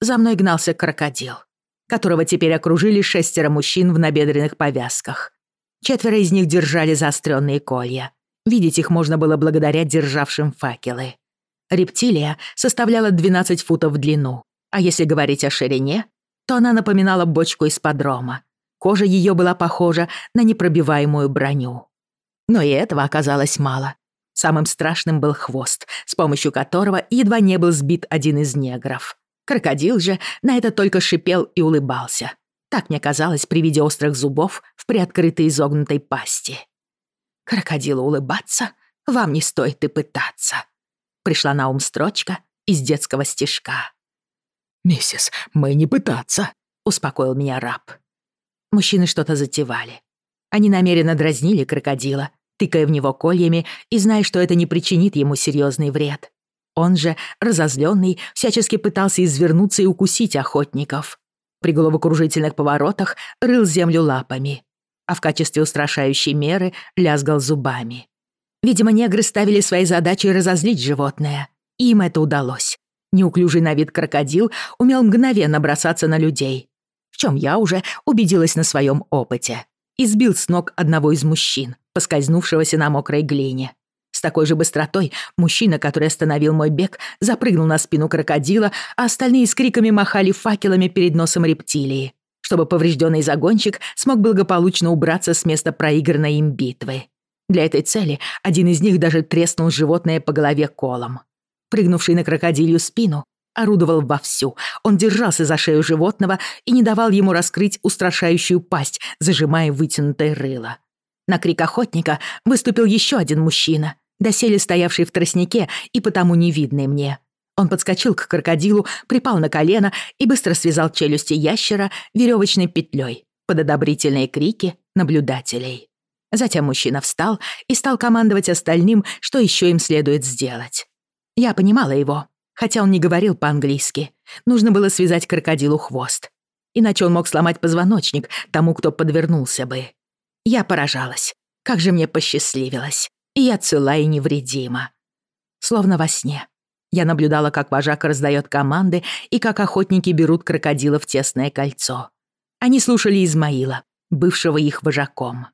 За мной гнался крокодил, которого теперь окружили шестеро мужчин в набедренных повязках. Четверо из них держали заостренные колья. Видеть их можно было благодаря державшим факелы. Рептилия составляла 12 футов в длину, а если говорить о ширине, то она напоминала бочку из подрома. Кожа ее была похожа на непробиваемую броню. Но и этого оказалось мало. Самым страшным был хвост, с помощью которого едва не был сбит один из негров. Крокодил же на это только шипел и улыбался. Так мне казалось при виде острых зубов в приоткрытой изогнутой пасти. «Крокодилу улыбаться? Вам не стоит и пытаться», — пришла на ум строчка из детского стишка. «Миссис, мы не пытаться», — успокоил меня раб. Мужчины что-то затевали. Они намеренно дразнили крокодила, тыкая в него кольями и зная, что это не причинит ему серьезный вред. Он же, разозленный, всячески пытался извернуться и укусить охотников. При головокружительных поворотах рыл землю лапами, а в качестве устрашающей меры лязгал зубами. Видимо, негры ставили своей задачей разозлить животное, и им это удалось. Неуклюжий на вид крокодил умел мгновенно бросаться на людей, в чем я уже убедилась на своем опыте. И сбил с ног одного из мужчин, поскользнувшегося на мокрой глине. С такой же быстротой мужчина, который остановил мой бег, запрыгнул на спину крокодила, а остальные с криками махали факелами перед носом рептилии, чтобы поврежденный загонщик смог благополучно убраться с места проигранной им битвы. Для этой цели один из них даже треснул животное по голове колом. Прыгнувший на крокодилью спину, орудовал вовсю. Он держался за шею животного и не давал ему раскрыть устрашающую пасть, зажимая вытянутое рыло. На крик охотника выступил еще один мужчина, доселе стоявший в тростнике и потому невидный мне. Он подскочил к крокодилу, припал на колено и быстро связал челюсти ящера веревочной петлей под одобрительные крики наблюдателей. Затем мужчина встал и стал командовать остальным, что еще им следует сделать. Я понимала его, хотя он не говорил по-английски. Нужно было связать крокодилу хвост. Иначе он мог сломать позвоночник тому, кто подвернулся бы. Я поражалась. Как же мне посчастливилось. И я цела и невредима. Словно во сне. Я наблюдала, как вожак раздает команды и как охотники берут крокодила в тесное кольцо. Они слушали Измаила, бывшего их вожаком.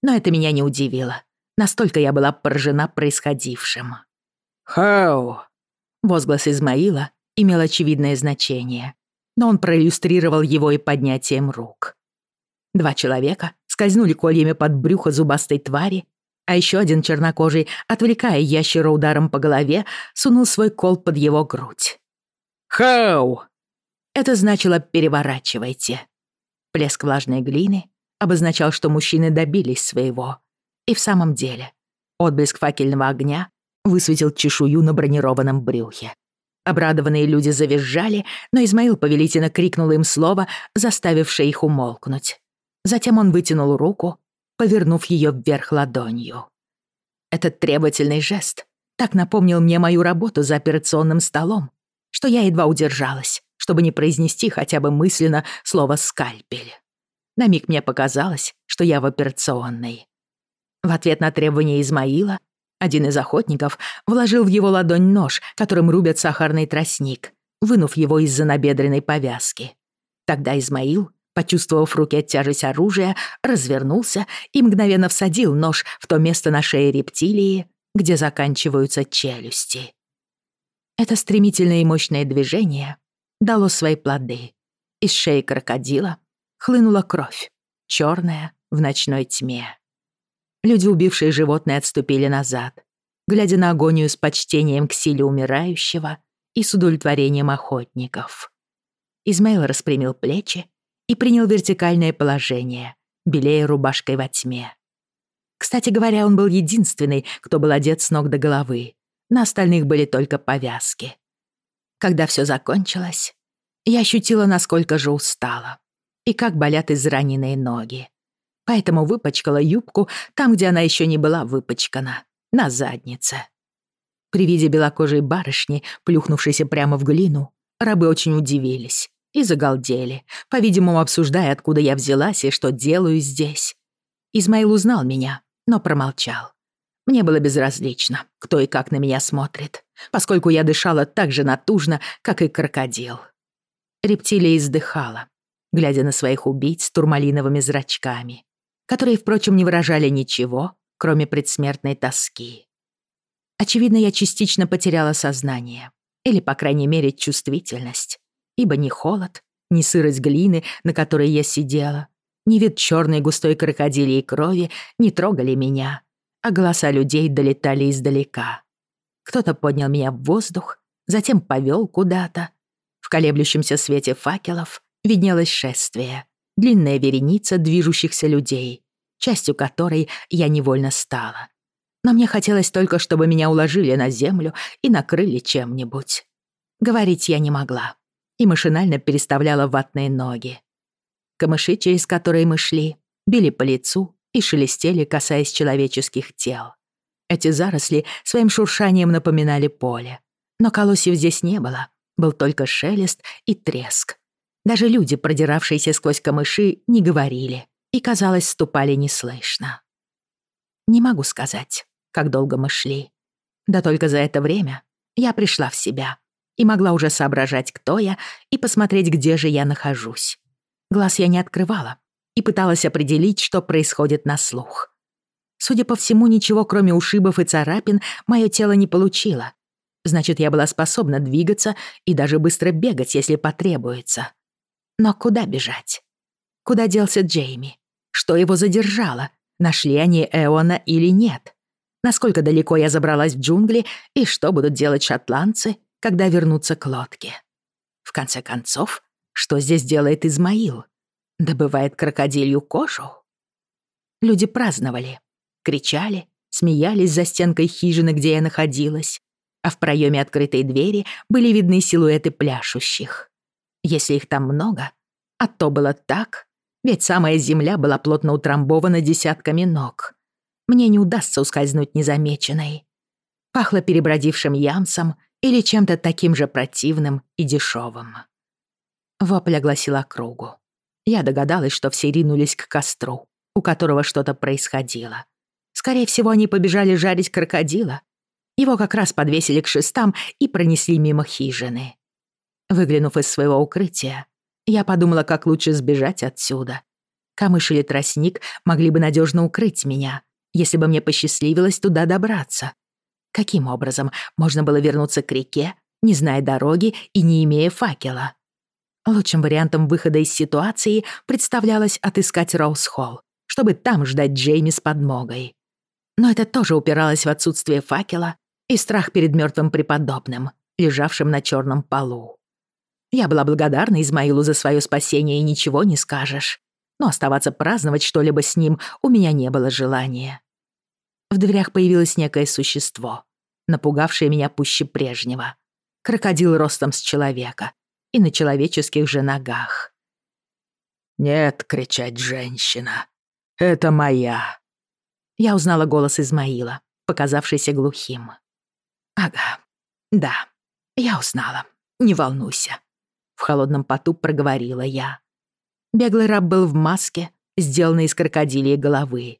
Но это меня не удивило. Настолько я была поражена происходившим. «Хау!» Возглас Измаила имел очевидное значение, но он проиллюстрировал его и поднятием рук. Два человека скользнули кольями под брюхо зубастой твари а еще один чернокожий, отвлекая ящера ударом по голове, сунул свой кол под его грудь. «Хау!» Это значило «переворачивайте». Плеск влажной глины обозначал, что мужчины добились своего. И в самом деле, отблеск факельного огня высветил чешую на бронированном брюхе. Обрадованные люди завизжали, но Измаил повелительно крикнул им слово, заставившее их умолкнуть. Затем он вытянул руку повернув ее вверх ладонью. Этот требовательный жест так напомнил мне мою работу за операционным столом, что я едва удержалась, чтобы не произнести хотя бы мысленно слово «скальпель». На миг мне показалось, что я в операционной. В ответ на требование Измаила один из охотников вложил в его ладонь нож, которым рубят сахарный тростник, вынув его из-за набедренной повязки. Тогда Измаил почувствовав в руке тяжесть оружия, развернулся и мгновенно всадил нож в то место на шее рептилии, где заканчиваются челюсти. Это стремительное и мощное движение дало свои плоды. Из шеи крокодила хлынула кровь, черная в ночной тьме. Люди, убившие животное, отступили назад, глядя на агонию с почтением к силе умирающего и с удовлетворением охотников. Измаил распрямил плечи и принял вертикальное положение, белее рубашкой во тьме. Кстати говоря, он был единственный, кто был одет с ног до головы. На остальных были только повязки. Когда все закончилось, я ощутила, насколько же устала и как болят израненные ноги. Поэтому выпачкала юбку там, где она еще не была выпачкана, на заднице. При виде белокожей барышни, плюхнувшейся прямо в глину, рабы очень удивились и загалдели, по-видимому, обсуждая, откуда я взялась и что делаю здесь. Измаил узнал меня, но промолчал. Мне было безразлично, кто и как на меня смотрит, поскольку я дышала так же натужно, как и крокодил. Рептилия издыхала, глядя на своих убийц турмалиновыми зрачками, которые, впрочем, не выражали ничего, кроме предсмертной тоски. Очевидно, я частично потеряла сознание, или, по крайней мере, чувствительность ибо ни холод, ни сырость глины, на которой я сидела, ни вид черной густой крокодилей крови не трогали меня, а голоса людей долетали издалека. Кто-то поднял меня в воздух, затем повел куда-то. В колеблющемся свете факелов виднелось шествие, длинная вереница движущихся людей, частью которой я невольно стала. Но мне хотелось только, чтобы меня уложили на землю и накрыли чем-нибудь. Говорить я не могла и машинально переставляла ватные ноги. Камыши, через которые мы шли, били по лицу и шелестели, касаясь человеческих тел. Эти заросли своим шуршанием напоминали поле. Но колосьев здесь не было, был только шелест и треск. Даже люди, продиравшиеся сквозь камыши, не говорили и, казалось, ступали неслышно. Не могу сказать, как долго мы шли. Да только за это время я пришла в себя и могла уже соображать, кто я, и посмотреть, где же я нахожусь. Глаз я не открывала и пыталась определить, что происходит на слух. Судя по всему, ничего, кроме ушибов и царапин, мое тело не получило. Значит, я была способна двигаться и даже быстро бегать, если потребуется. Но куда бежать? Куда делся Джейми? Что его задержало? Нашли они Эона или нет? Насколько далеко я забралась в джунгли и что будут делать шотландцы, когда вернутся к лодке? В конце концов, что здесь делает Измаил? Добывает крокодилью кожу? Люди праздновали, кричали, смеялись за стенкой хижины, где я находилась, а в проеме открытой двери были видны силуэты пляшущих. Если их там много, а то было так, ведь самая земля была плотно утрамбована десятками ног. Мне не удастся ускользнуть незамеченной. Пахло перебродившим ямсом или чем-то таким же противным и дешевым. Вопль огласил округу. Я догадалась, что все ринулись к костру, у которого что-то происходило. Скорее всего, они побежали жарить крокодила. Его как раз подвесили к шестам и пронесли мимо хижины. Выглянув из своего укрытия, я подумала, как лучше сбежать отсюда. Камыш или тростник могли бы надежно укрыть меня, если бы мне посчастливилось туда добраться. Каким образом можно было вернуться к реке, не зная дороги и не имея факела? Лучшим вариантом выхода из ситуации представлялось отыскать Роуз-Холл, чтобы там ждать Джейми с подмогой. Но это тоже упиралось в отсутствие факела и страх перед мертвым преподобным, лежавшим на черном полу. Я была благодарна Измаилу за свое спасение и ничего не скажешь. Но оставаться праздновать что-либо с ним у меня не было желания. В дверях появилось некое существо, напугавшее меня пуще прежнего. Крокодил ростом с человека и на человеческих же ногах. «Нет, кричать женщина, это моя». Я узнала голос Измаила, показавшийся глухим. «Ага, да, я узнала, не волнуйся. Холодном поту проговорила я. Беглый раб был в маске, сделанной из крокодилей головы.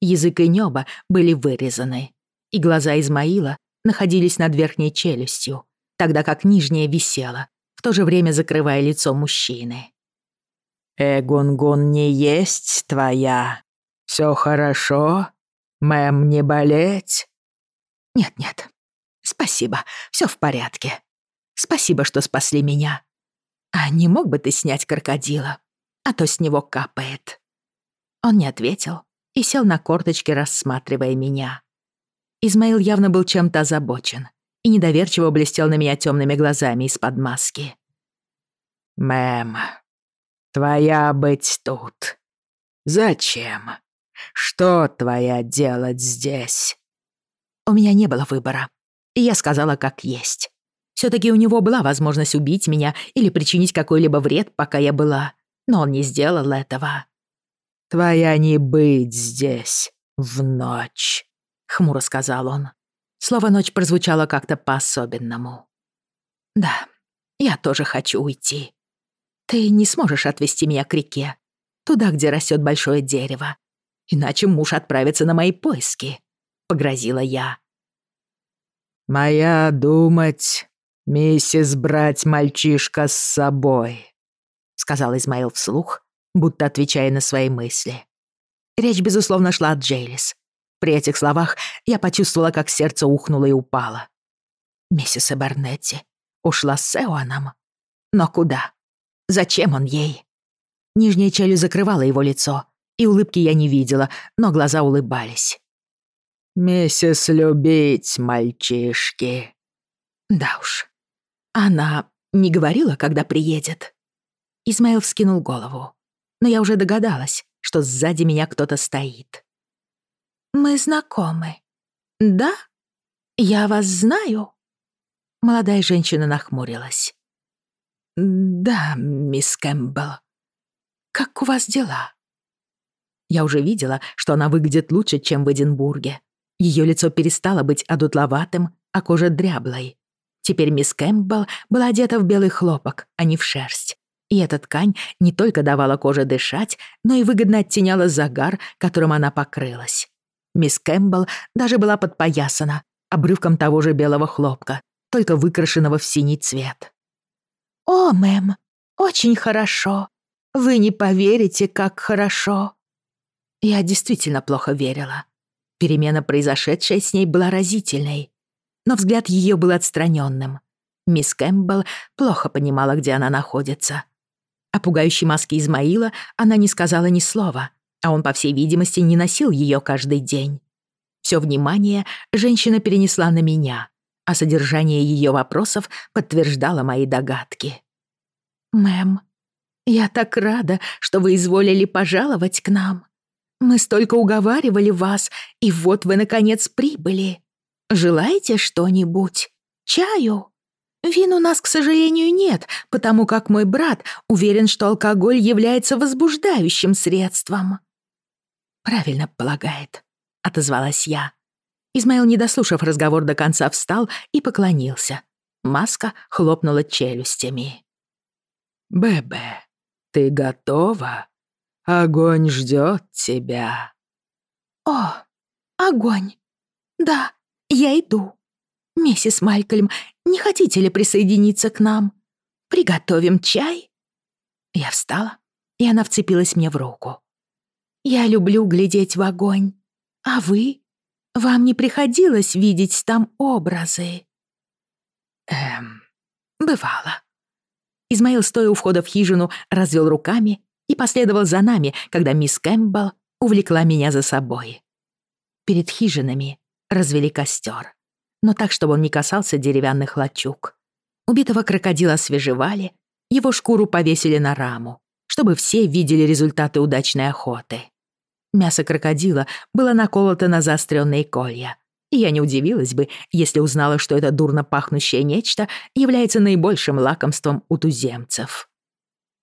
Язык и небо были вырезаны, и глаза Измаила находились над верхней челюстью, тогда как нижняя висела, в то же время закрывая лицо мужчины. «Эгунгун не есть твоя. Все хорошо? Мэм, не болеть?» «Нет-нет, спасибо, все в порядке. Спасибо, что спасли меня. «А не мог бы ты снять крокодила? А то с него капает». Он не ответил и сел на корточки, рассматривая меня. Измаил явно был чем-то озабочен и недоверчиво блестел на меня темными глазами из-под маски. «Мэм, твоя быть тут. Зачем? Что твоя делать здесь?» У меня не было выбора, и я сказала, как есть. Все-таки у него была возможность убить меня или причинить какой-либо вред, пока я была. Но он не сделал этого. «Твоя не быть здесь в ночь», — хмуро сказал он. Слово «ночь» прозвучало как-то по-особенному. «Да, я тоже хочу уйти. Ты не сможешь отвезти меня к реке, туда, где растет большое дерево. Иначе муж отправится на мои поиски», — погрозила я. «Моя думать «Миссис, брать мальчишка с собой», — сказал Измаил вслух, будто отвечая на свои мысли. Речь, безусловно, шла от Джейлис. При этих словах я почувствовала, как сердце ухнуло и упало. Миссис Эбернетти ушла с Эоаном. Но куда? Зачем он ей? Нижняя челюсть закрывала его лицо, и улыбки я не видела, но глаза улыбались. «Миссис любить мальчишки». Да уж, она не говорила, когда приедет. Измаил вскинул голову, но я уже догадалась, что сзади меня кто-то стоит. «Мы знакомы. Да? Я вас знаю?» Молодая женщина нахмурилась. «Да, мисс Кэмпбелл. Как у вас дела?» Я уже видела, что она выглядит лучше, чем в Эдинбурге. Ее лицо перестало быть одутловатым, а кожа дряблой. Теперь мисс Кэмпбелл была одета в белый хлопок, а не в шерсть. И эта ткань не только давала коже дышать, но и выгодно оттеняла загар, которым она покрылась. Мисс Кэмпбелл даже была подпоясана обрывком того же белого хлопка, только выкрашенного в синий цвет. «О, мэм, очень хорошо. Вы не поверите, как хорошо». Я действительно плохо верила. Перемена, произошедшая с ней, была разительной. Но взгляд ее был отстраненным. Мисс Кэмпбелл плохо понимала, где она находится. О пугающей маске Измаила она не сказала ни слова, а он, по всей видимости, не носил ее каждый день. Все внимание женщина перенесла на меня, а содержание ее вопросов подтверждало мои догадки. «Мэм, я так рада, что вы изволили пожаловать к нам. Мы столько уговаривали вас, и вот вы, наконец, прибыли. Желаете что-нибудь? Чаю?» Вин у нас, к сожалению, нет, потому как мой брат уверен, что алкоголь является возбуждающим средством. Правильно полагает, отозвалась я. Измаил, не дослушав разговор до конца, встал и поклонился. Маска хлопнула челюстями. «Бебе, ты готова? Огонь ждет тебя». «О, огонь! Да, я иду. Миссис Малькольм, не хотите ли присоединиться к нам? Приготовим чай?» Я встала, и она вцепилась мне в руку. «Я люблю глядеть в огонь. А вы? Вам не приходилось видеть там образы?» «Эм, бывало». Измаил, стоя у входа в хижину, развел руками и последовал за нами, когда мисс Кэмпбелл увлекла меня за собой. Перед хижинами развели костер но так, чтобы он не касался деревянных лачуг. Убитого крокодила освежевали, его шкуру повесили на раму, чтобы все видели результаты удачной охоты. Мясо крокодила было наколото на заостренные колья, и я не удивилась бы, если узнала, что это дурно пахнущее нечто является наибольшим лакомством у туземцев.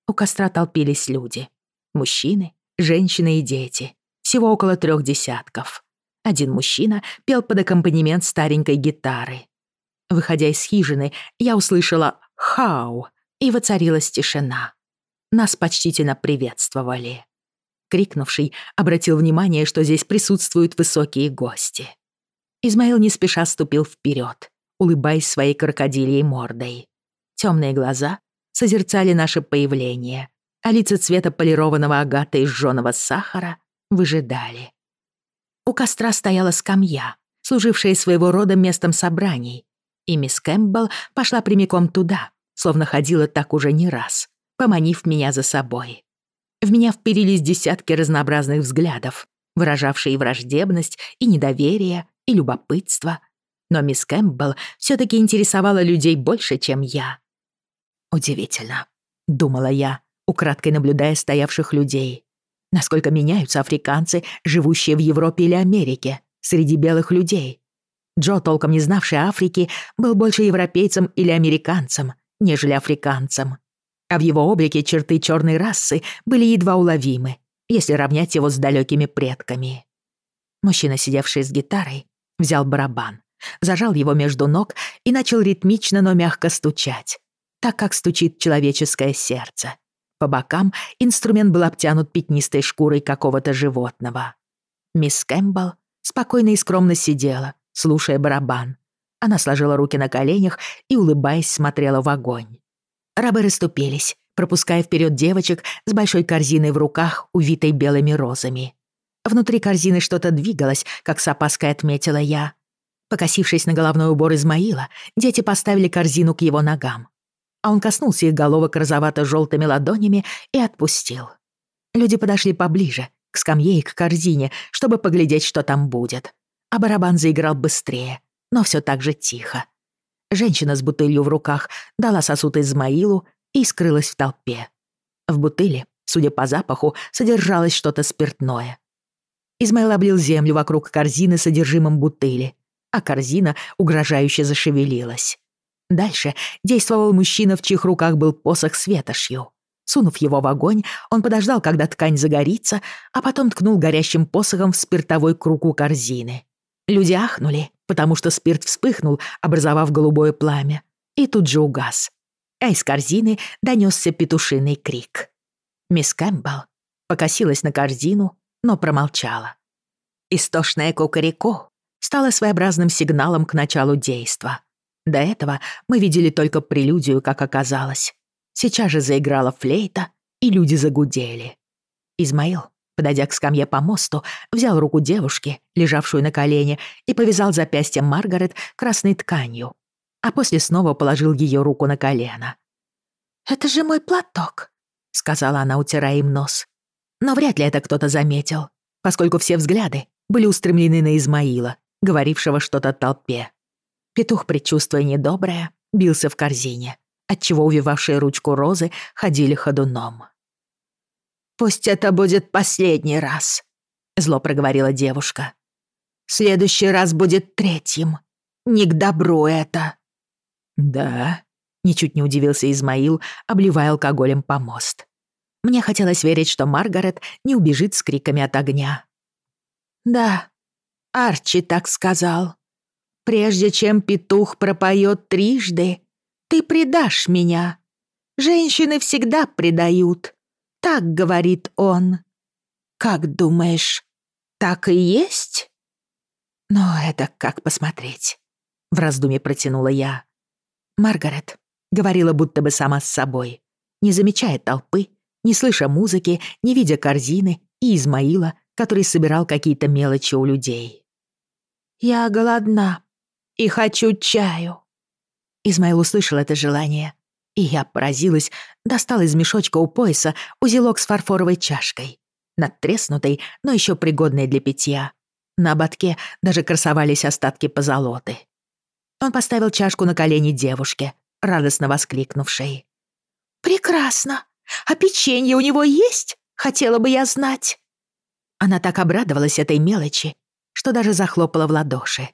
У костра толпились люди. Мужчины, женщины и дети. Всего около трех десятков. Один мужчина пел под аккомпанемент старенькой гитары. Выходя из хижины, я услышала «Хау!» и воцарилась тишина. Нас почтительно приветствовали. Крикнувший обратил внимание, что здесь присутствуют высокие гости. Измаил не спеша ступил вперед, улыбаясь своей крокодильей мордой. Темные глаза созерцали наше появление, а лица цвета полированного агата и жжёного сахара выжидали. У костра стояла скамья, служившая своего рода местом собраний, и мисс Кэмпбелл пошла прямиком туда, словно ходила так уже не раз, поманив меня за собой. В меня вперились десятки разнообразных взглядов, выражавшие враждебность и недоверие, и любопытство. Но мисс Кэмпбелл все-таки интересовала людей больше, чем я. «Удивительно», — думала я, украдкой наблюдая стоявших людей насколько меняются африканцы, живущие в Европе или Америке, среди белых людей. Джо, толком не знавший Африки, был больше европейцем или американцем, нежели африканцем. А в его облике черты черной расы были едва уловимы, если равнять его с далекими предками. Мужчина, сидевший с гитарой, взял барабан, зажал его между ног и начал ритмично, но мягко стучать, так как стучит человеческое сердце. По бокам инструмент был обтянут пятнистой шкурой какого-то животного. Мисс Кэмпбелл спокойно и скромно сидела, слушая барабан. Она сложила руки на коленях и, улыбаясь, смотрела в огонь. Рабы расступились, пропуская вперед девочек с большой корзиной в руках, увитой белыми розами. Внутри корзины что-то двигалось, как с опаской отметила я. Покосившись на головной убор Измаила, дети поставили корзину к его ногам а он коснулся их головок розовато-желтыми ладонями и отпустил. Люди подошли поближе, к скамье и к корзине, чтобы поглядеть, что там будет. А барабан заиграл быстрее, но все так же тихо. Женщина с бутылью в руках дала сосуд Измаилу и скрылась в толпе. В бутыле, судя по запаху, содержалось что-то спиртное. Измаил облил землю вокруг корзины содержимым бутыли, а корзина угрожающе зашевелилась. Дальше действовал мужчина, в чьих руках был посох с ветошью. Сунув его в огонь, он подождал, когда ткань загорится, а потом ткнул горящим посохом в спиртовой круг у корзины. Люди ахнули, потому что спирт вспыхнул, образовав голубое пламя, и тут же угас. А из корзины донесся петушиный крик. Мисс Кэмпбелл покосилась на корзину, но промолчала. Истошное кукареку стало своеобразным сигналом к началу действа — до этого мы видели только прелюдию, как оказалось. Сейчас же заиграла флейта, и люди загудели. Измаил Подойдя к скамье по мосту, взял руку девушки, лежавшую на колене, и повязал запястье Маргарет красной тканью, а после снова положил ее руку на колено. «Это же мой платок», — сказала она, утирая им нос. Но вряд ли это кто-то заметил, поскольку все взгляды были устремлены на Измаила, говорившего что-то толпе. Петух, предчувствуя недоброе, бился в корзине, отчего увивавшие ручку розы ходили ходуном. «Пусть это будет последний раз», — зло проговорила девушка. «Следующий раз будет третьим. Не к добру это». «Да», — ничуть не удивился Измаил, обливая алкоголем помост. Мне хотелось верить, что Маргарет не убежит с криками от огня. «Да, Арчи так сказал. Прежде чем петух пропоет трижды, ты предашь меня. Женщины всегда предают. Так говорит он. Как думаешь, так и есть? Но это как посмотреть. В раздумье протянула я. Маргарет говорила будто бы сама с собой, не замечая толпы, не слыша музыки, не видя корзины и Измаила, который собирал какие-то мелочи у людей. «Я голодна и хочу чаю». Измаил услышал это желание и я поразилась, достал из мешочка у пояса узелок с фарфоровой чашкой, надтреснутой, но еще пригодной для питья. На ободке даже красовались остатки позолоты. Он поставил чашку на колени девушке, радостно воскликнувшей. «Прекрасно! А печенье у него есть? Хотела бы я знать!» Она так обрадовалась этой мелочи, что даже захлопала в ладоши.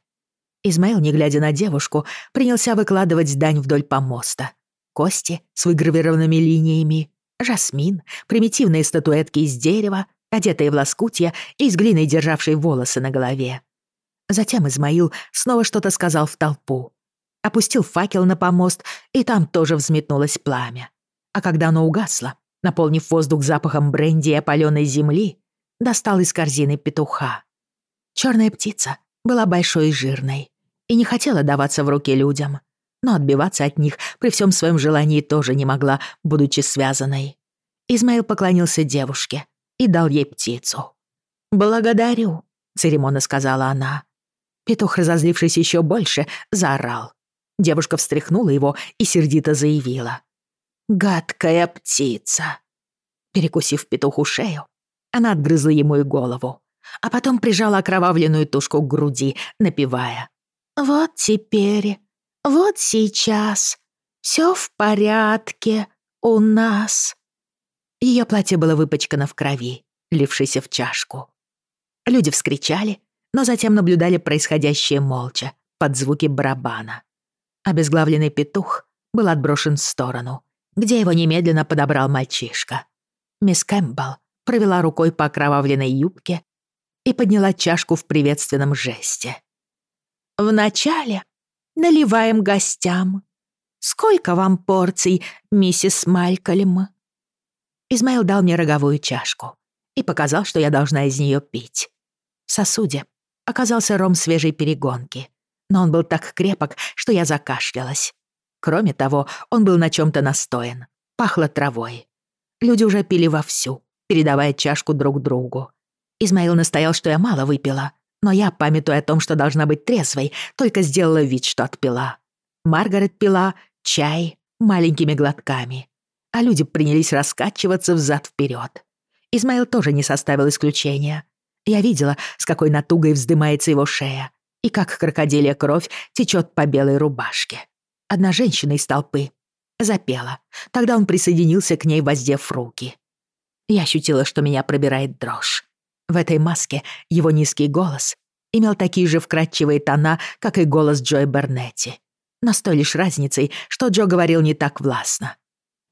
Измаил, не глядя на девушку, принялся выкладывать дань вдоль помоста — кости с выгравированными линиями, жасмин, примитивные статуэтки из дерева, одетые в лоскутья и из глины, державшей волосы на голове. Затем Измаил снова что-то сказал в толпу. Опустил факел на помост, и там тоже взметнулось пламя. А когда оно угасло, наполнив воздух запахом бренди и опалённой земли, достал из корзины петуха. Черная птица была большой и жирной и не хотела даваться в руки людям — но отбиваться от них при всем своем желании тоже не могла, будучи связанной. Измаил поклонился девушке и дал ей птицу. «Благодарю», — церемонно сказала она. Петух, разозлившись еще больше, заорал. Девушка встряхнула его и сердито заявила. «Гадкая птица!» Перекусив петуху шею, она отгрызла ему и голову, а потом прижала окровавленную тушку к груди, напевая. «Вот теперь вот сейчас все в порядке у нас». Ее платье было выпачкано в крови, лившейся в чашку. Люди вскричали, но затем наблюдали происходящее молча, под звуки барабана. Обезглавленный петух был отброшен в сторону, где его немедленно подобрал мальчишка. Мисс Кэмпбелл провела рукой по окровавленной юбке и подняла чашку в приветственном жесте. «Вначале наливаем гостям. Сколько вам порций, миссис Малькольм?» Измаил дал мне роговую чашку и показал, что я должна из нее пить. В сосуде оказался ром свежей перегонки, но он был так крепок, что я закашлялась. Кроме того, он был на чем то настоен, пахло травой. Люди уже пили вовсю, передавая чашку друг другу. Измаил настоял, что я мало выпила, но я, памятуя о том, что должна быть трезвой, только сделала вид, что отпила. Маргарет пила чай маленькими глотками, а люди принялись раскачиваться взад вперед. Измаил тоже не составил исключения. Я видела, с какой натугой вздымается его шея и как крокодилья кровь течет по белой рубашке. Одна женщина из толпы запела. Тогда он присоединился к ней, воздев руки. Я ощутила, что меня пробирает дрожь. В этой маске его низкий голос имел такие же вкрадчивые тона, как и голос Джои Бернетти. Но с той лишь разницей, что Джо говорил не так властно.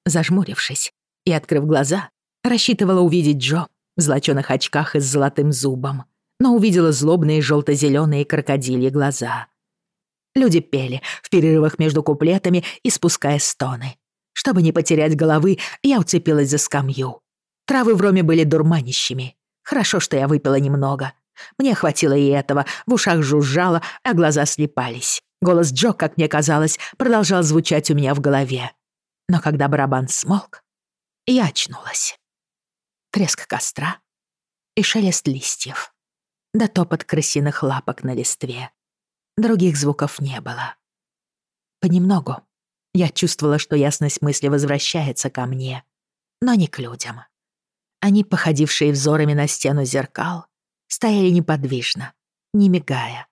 Зажмурившись и открыв глаза, рассчитывала увидеть Джо в золочёных очках и с золотым зубом, но увидела злобные желто-зелёные крокодильи глаза. Люди пели в перерывах между куплетами и спуская стоны. Чтобы не потерять головы, я уцепилась за скамью. Травы в роме были дурманищими. Хорошо, что я выпила немного. Мне хватило и этого, в ушах жужжало, а глаза слепались. Голос Джо, как мне казалось, продолжал звучать у меня в голове. Но когда барабан смолк, я очнулась. Треск костра, и шелест листьев. Да топот крысиных лапок на листве. Других звуков не было. Понемногу я чувствовала, что ясность мысли возвращается ко мне, но не к людям. Они, походившие взорами на стену зеркал, стояли неподвижно, не мигая.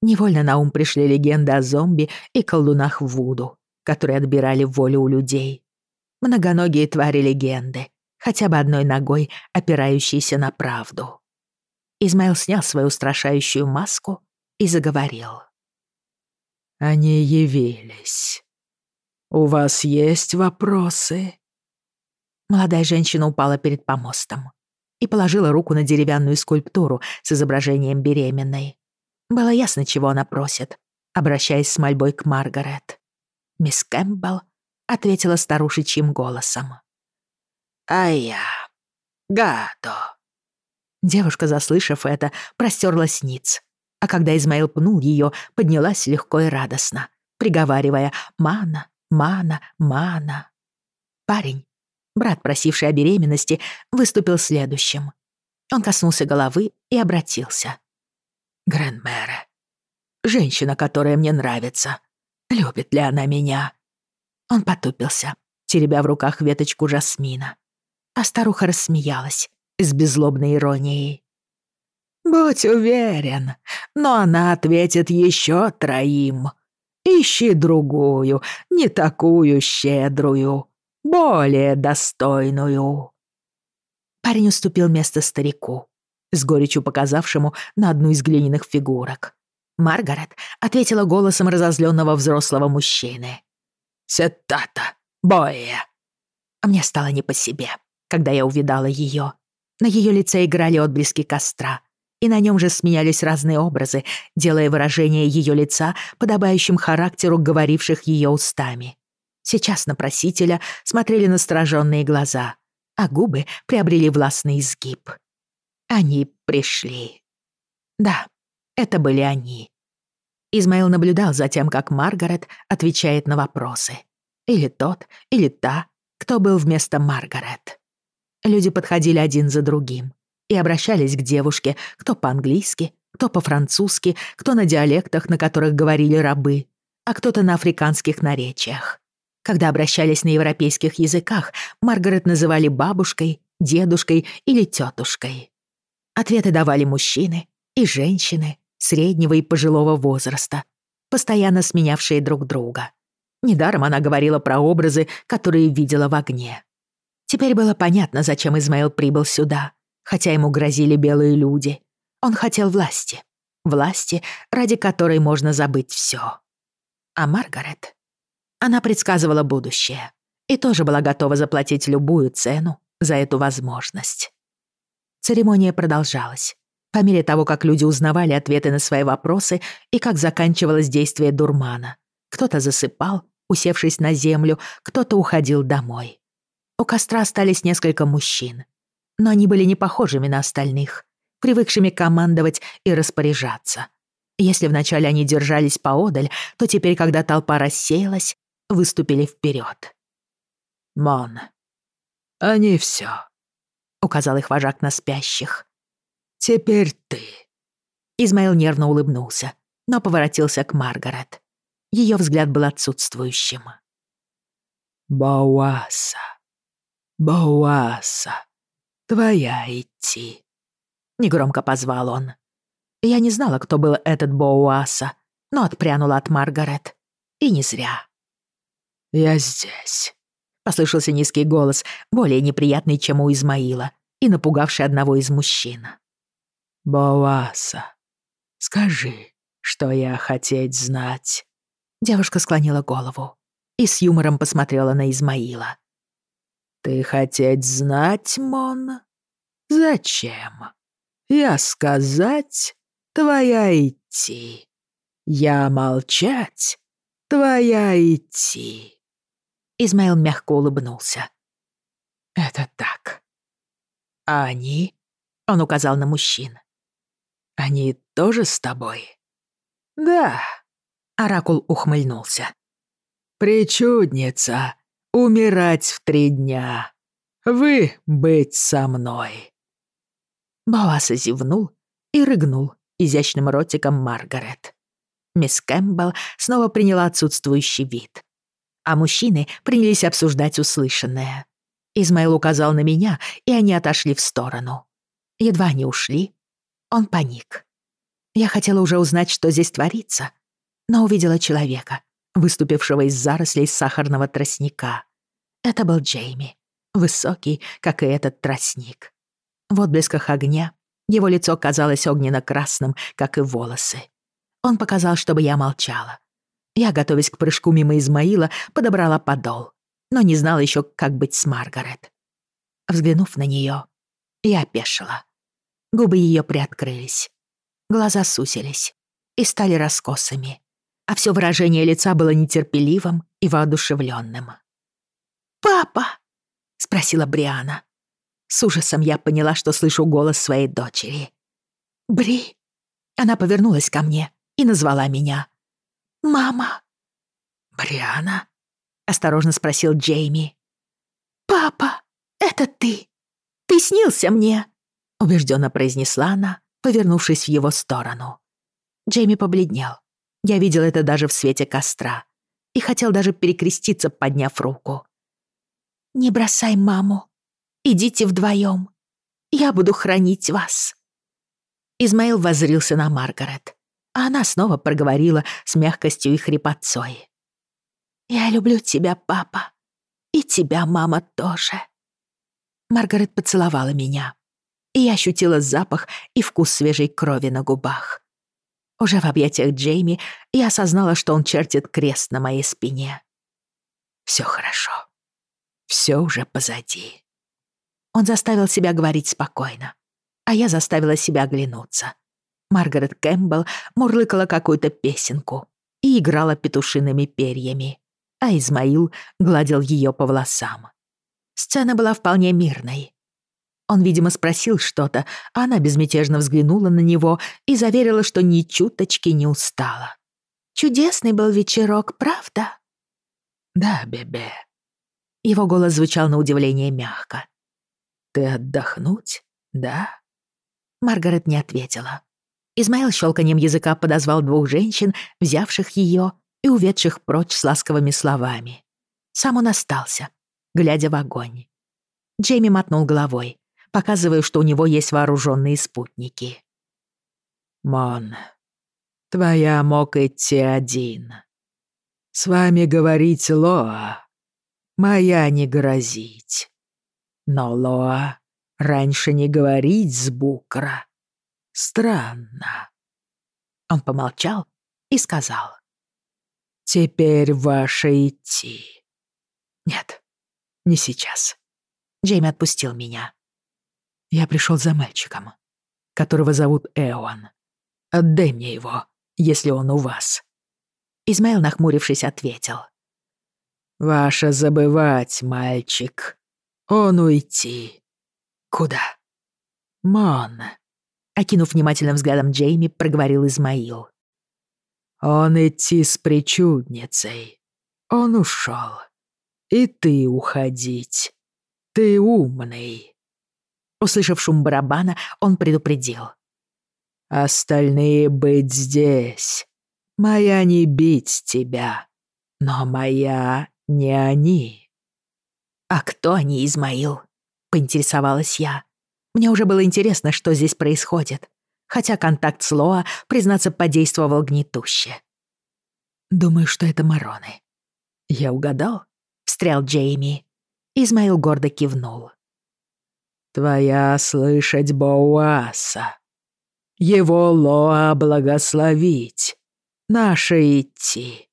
Невольно на ум пришли легенды о зомби и колдунах Вуду, которые отбирали волю у людей. Многоногие твари легенды, хотя бы одной ногой опирающиеся на правду. Измаил снял свою устрашающую маску и заговорил. «Они явились. У вас есть вопросы?» Молодая женщина упала перед помостом и положила руку на деревянную скульптуру с изображением беременной. Было ясно, чего она просит, обращаясь с мольбой к Маргарет. Мисс Кэмпбелл ответила старушечьим голосом. «А я... Гадо». Девушка, заслышав это, простерлась ниц, а когда Измаил пнул ее, поднялась легко и радостно, приговаривая «Мана, мана, мана». Парень, брат, просивший о беременности, выступил следующим. Он коснулся головы и обратился. «Гренмере, женщина, которая мне нравится, любит ли она меня?» Он потупился, теребя в руках веточку жасмина. А старуха рассмеялась с беззлобной иронией. «Будь уверен, но она ответит еще троим. Ищи другую, не такую щедрую, более достойную». Парень уступил место старику, с горечью показавшему на одну из глиняных фигурок. Маргарет ответила голосом разозленного взрослого мужчины. «Сетата, боя!» А мне стало не по себе, когда я увидала ее. На ее лице играли отблески костра, и на нем же сменялись разные образы, делая выражение ее лица подобающим характеру говоривших ее устами. Сейчас на просителя смотрели настороженные глаза, а губы приобрели властный изгиб. Они пришли. Да, это были они. Измаил наблюдал за тем, как Маргарет отвечает на вопросы. Или тот, или та, кто был вместо Маргарет. Люди подходили один за другим и обращались к девушке кто по-английски, кто по-французски, кто на диалектах, на которых говорили рабы, а кто-то на африканских наречиях. Когда обращались на европейских языках, Маргарет называли бабушкой, дедушкой или тетушкой. Ответы давали мужчины и женщины среднего и пожилого возраста, постоянно сменявшие друг друга. Недаром она говорила про образы, которые видела в огне. Теперь было понятно, зачем Измаил прибыл сюда, хотя ему грозили белые люди. Он хотел власти. Власти, ради которой можно забыть все. А Маргарет? Она предсказывала будущее и тоже была готова заплатить любую цену за эту возможность. Церемония продолжалась. По мере того, как люди узнавали ответы на свои вопросы и как заканчивалось действие дурмана. Кто-то засыпал, усевшись на землю, кто-то уходил домой. У костра остались несколько мужчин. Но они были не похожими на остальных, привыкшими командовать и распоряжаться. Если вначале они держались поодаль, то теперь, когда толпа рассеялась, выступили вперед. «Мон, они все, указал их вожак на спящих. «Теперь ты». Измаил нервно улыбнулся, но поворотился к Маргарет. Ее взгляд был отсутствующим. «Бауаса, Бауаса, твоя идти», — негромко позвал он. Я не знала, кто был этот Боуаса, но отпрянула от Маргарет. И не зря. «Я здесь», — послышался низкий голос, более неприятный, чем у Измаила, и напугавший одного из мужчин. «Боуаса, скажи, что я хотеть знать». Девушка склонила голову и с юмором посмотрела на Измаила. «Ты хотеть знать, Мон? Зачем? Я сказать, твоя идти. Я молчать, твоя идти». Измаил мягко улыбнулся. «Это так. А они?» — он указал на мужчин. «Они тоже с тобой?» «Да», — Оракул ухмыльнулся. «Причудница, умирать в три дня. Вы быть со мной». Боас зевнул и рыгнул изящным ротиком Маргарет. Мисс Кэмпбелл снова приняла отсутствующий вид. А мужчины принялись обсуждать услышанное. Измаил указал на меня, и они отошли в сторону. Едва они ушли, он паник. Я хотела уже узнать, что здесь творится, но увидела человека, выступившего из зарослей сахарного тростника. Это был Джейми, высокий, как и этот тростник. В отблесках огня его лицо казалось огненно-красным, как и волосы. Он показал, чтобы я молчала. Я, готовясь к прыжку мимо Измаила, подобрала подол, но не знала еще, как быть с Маргарет. Взглянув на нее, я опешила. Губы ее приоткрылись. Глаза сусились и стали раскосами, а все выражение лица было нетерпеливым и воодушевленным. «Папа!» — спросила Бриана. С ужасом я поняла, что слышу голос своей дочери. «Бри!» Она повернулась ко мне и назвала меня. «Мама!» «Бриана?» — осторожно спросил Джейми. «Папа, это ты! Ты снился мне!» — убежденно произнесла она, повернувшись в его сторону. Джейми побледнел. Я видел это даже в свете костра. И хотел даже перекреститься, подняв руку. «Не бросай маму. Идите вдвоем. Я буду хранить вас». Измаил воззрился на Маргарет, а она снова проговорила с мягкостью и хрипотцой. «Я люблю тебя, папа. И тебя, мама, тоже». Маргарет поцеловала меня, и я ощутила запах и вкус свежей крови на губах. Уже в объятиях Джейми я осознала, что он чертит крест на моей спине. Все хорошо. Все уже позади. Он заставил себя говорить спокойно, а я заставила себя оглянуться. Маргарет Кэмпбелл мурлыкала какую-то песенку и играла петушиными перьями, а Измаил гладил ее по волосам. Сцена была вполне мирной. Он, видимо, спросил что-то, а она безмятежно взглянула на него и заверила, что ни чуточки не устала. «Чудесный был вечерок, правда?» «Да, Бебе». Его голос звучал на удивление мягко. «Ты отдохнуть, да?» Маргарет не ответила. Измаил щелканием языка подозвал двух женщин, взявших ее и уведших прочь с ласковыми словами. Сам он остался, глядя в огонь. Джейми мотнул головой, показывая, что у него есть вооруженные спутники. «Мон, твоя мог идти один. С вами говорить Лоа, моя не грозить. Но Лоа раньше не говорить с Букра. Странно». Он помолчал и сказал. «Теперь ваше идти». «Нет, не сейчас». Джейми отпустил меня. Я пришел за мальчиком, которого зовут Эон. Отдай мне его, если он у вас». Измаил, нахмурившись, ответил. «Ваша забывать, мальчик. Он уйти. Куда?» «Мон», — окинув внимательным взглядом Джейми, проговорил Измаил. «Он идти с причудницей. Он ушел. И ты уходить. Ты умный». Услышав шум барабана, он предупредил. «Остальные быть здесь. Моя не бить тебя, но моя не они». «А кто они, Измаил?» — поинтересовалась я. Мне уже было интересно, что здесь происходит, хотя контакт с Лоа, признаться, подействовал гнетуще. «Думаю, что это Мароны». «Я угадал?» — встрял Джейми. Измаил гордо кивнул. Твоя слышать Боуаса. Его Лоа благословить. Наше идти.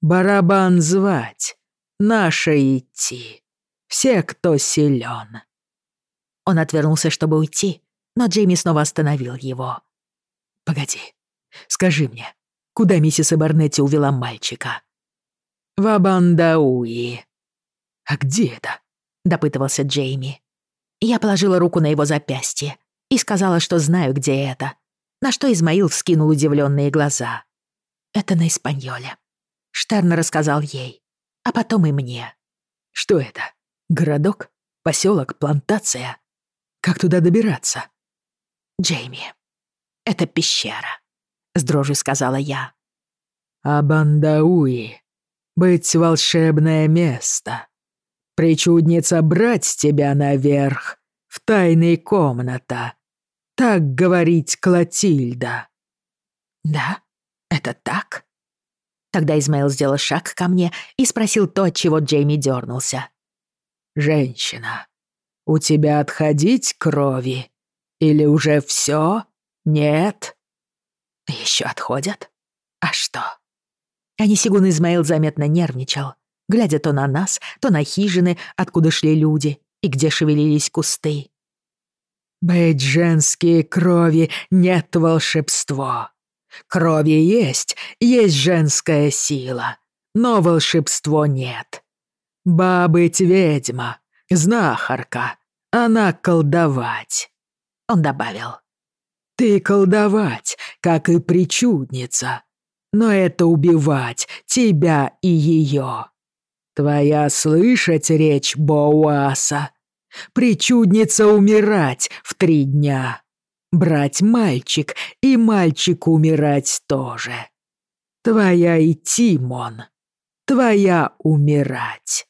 Барабан звать. Наше идти. Все, кто силен. Он отвернулся, чтобы уйти, но Джейми снова остановил его. «Погоди, скажи мне, куда миссис Эбернетти увела мальчика?» «В Абандауи». «А где это?» — допытывался Джейми. Я положила руку на его запястье и сказала, что знаю, где это. На что Измаил вскинул удивленные глаза. Это на Испаньоле. Штерн рассказал ей, а потом и мне. Что это? Городок? Поселок? Плантация? Как туда добираться? Джейми, это пещера», — с дрожью сказала я. «Абандауи, быть волшебное место. Причудница брать тебя наверх, в тайной комната. Так говорить Клотильда». «Да, это так?» Тогда Измаил сделал шаг ко мне и спросил то, от чего Джейми дернулся. «Женщина, у тебя отходить крови? Или уже все? Нет?» «Еще отходят? А что?» Анисигун Измаил заметно нервничал, глядя то на нас, то на хижины, откуда шли люди и где шевелились кусты. «Быть женские крови нет волшебства. Крови есть, есть женская сила, но волшебство нет. Бабыть ведьма, знахарка, она колдовать. Он добавил. Ты колдовать, как и причудница, но это убивать тебя и ее. Твоя слышать речь Боуаса. Причудница умирать в три дня брать мальчик, и мальчик умирать тоже. Твоя и Тимон, твоя умирать.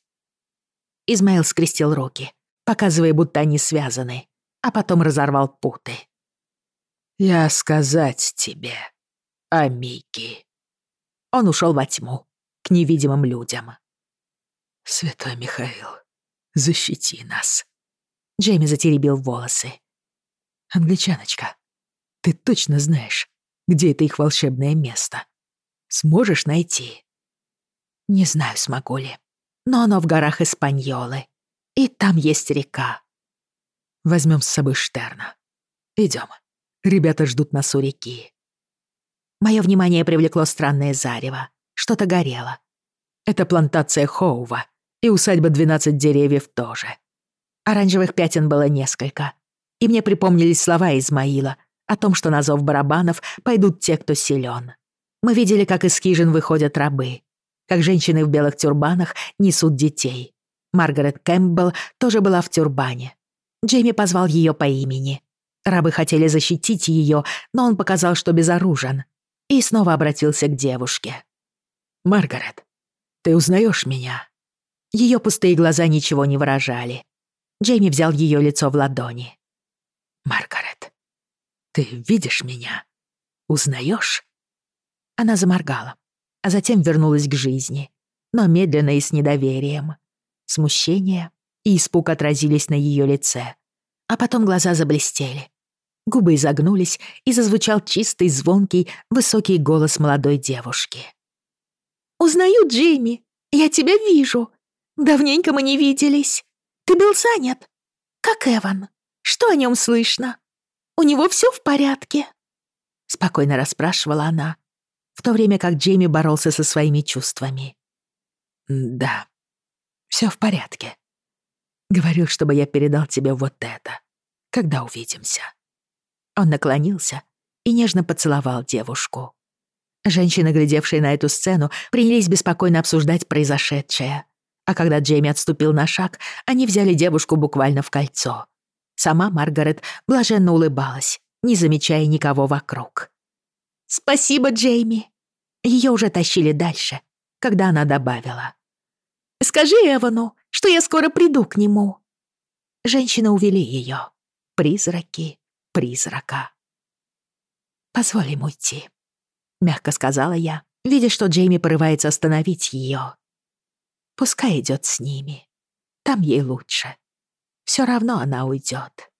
Измаил скрестил руки, показывая, будто они связаны, а потом разорвал путы. «Я сказать тебе, Амики». Он ушел во тьму, к невидимым людям. «Святой Михаил, защити нас». Джейми затеребил волосы. «Англичаночка, ты точно знаешь, где это их волшебное место? Сможешь найти?» «Не знаю, смогу ли, но оно в горах Испаньолы, и там есть река». Возьмем с собой Штерна. Идем. Ребята ждут нас у реки». Мое внимание привлекло странное зарево. Что-то горело. Это плантация Хоува и усадьба 12 деревьев тоже. Оранжевых пятен было несколько, и мне припомнились слова Измаила о том, что на зов барабанов пойдут те, кто силен. Мы видели, как из хижин выходят рабы, как женщины в белых тюрбанах несут детей. Маргарет Кэмпбелл тоже была в тюрбане. Джейми позвал ее по имени. Рабы хотели защитить ее, но он показал, что безоружен, и снова обратился к девушке. «Маргарет, ты узнаешь меня?» Ее пустые глаза ничего не выражали. Джейми взял ее лицо в ладони. «Маргарет, ты видишь меня? Узнаешь?» Она заморгала, а затем вернулась к жизни, но медленно и с недоверием. Смущение и испуг отразились на ее лице, а потом глаза заблестели. Губы изогнулись, и зазвучал чистый, звонкий, высокий голос молодой девушки. «Узнаю, Джимми! Я тебя вижу! Давненько мы не виделись. Ты был занят, как Эван?» Что о нем слышно? У него все в порядке?» Спокойно расспрашивала она, в то время как Джейми боролся со своими чувствами. «Да, все в порядке. Говорил, чтобы я передал тебе вот это, когда увидимся». Он наклонился и нежно поцеловал девушку. Женщины, глядевшие на эту сцену, принялись беспокойно обсуждать произошедшее. А когда Джейми отступил на шаг, они взяли девушку буквально в кольцо. Сама Маргарет блаженно улыбалась, не замечая никого вокруг. «Спасибо, Джейми!» Ее уже тащили дальше, когда она добавила. «Скажи Эвану, что я скоро приду к нему». Женщины увели ее. Призраки призрака. «Позволь ему уйти», — мягко сказала я, видя, что Джейми порывается остановить ее. «Пускай идет с ними. Там ей лучше. Все равно она уйдет.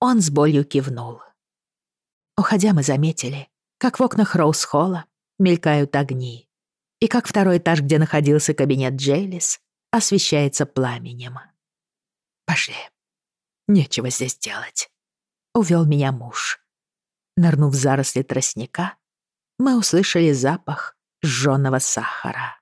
Он с болью кивнул. Уходя, мы заметили, как в окнах Роуз-холла мелькают огни, и как второй этаж, где находился кабинет Джейлис, освещается пламенем. «Пошли. Нечего здесь делать», — увел меня муж. Нырнув в заросли тростника, мы услышали запах сжёного сахара.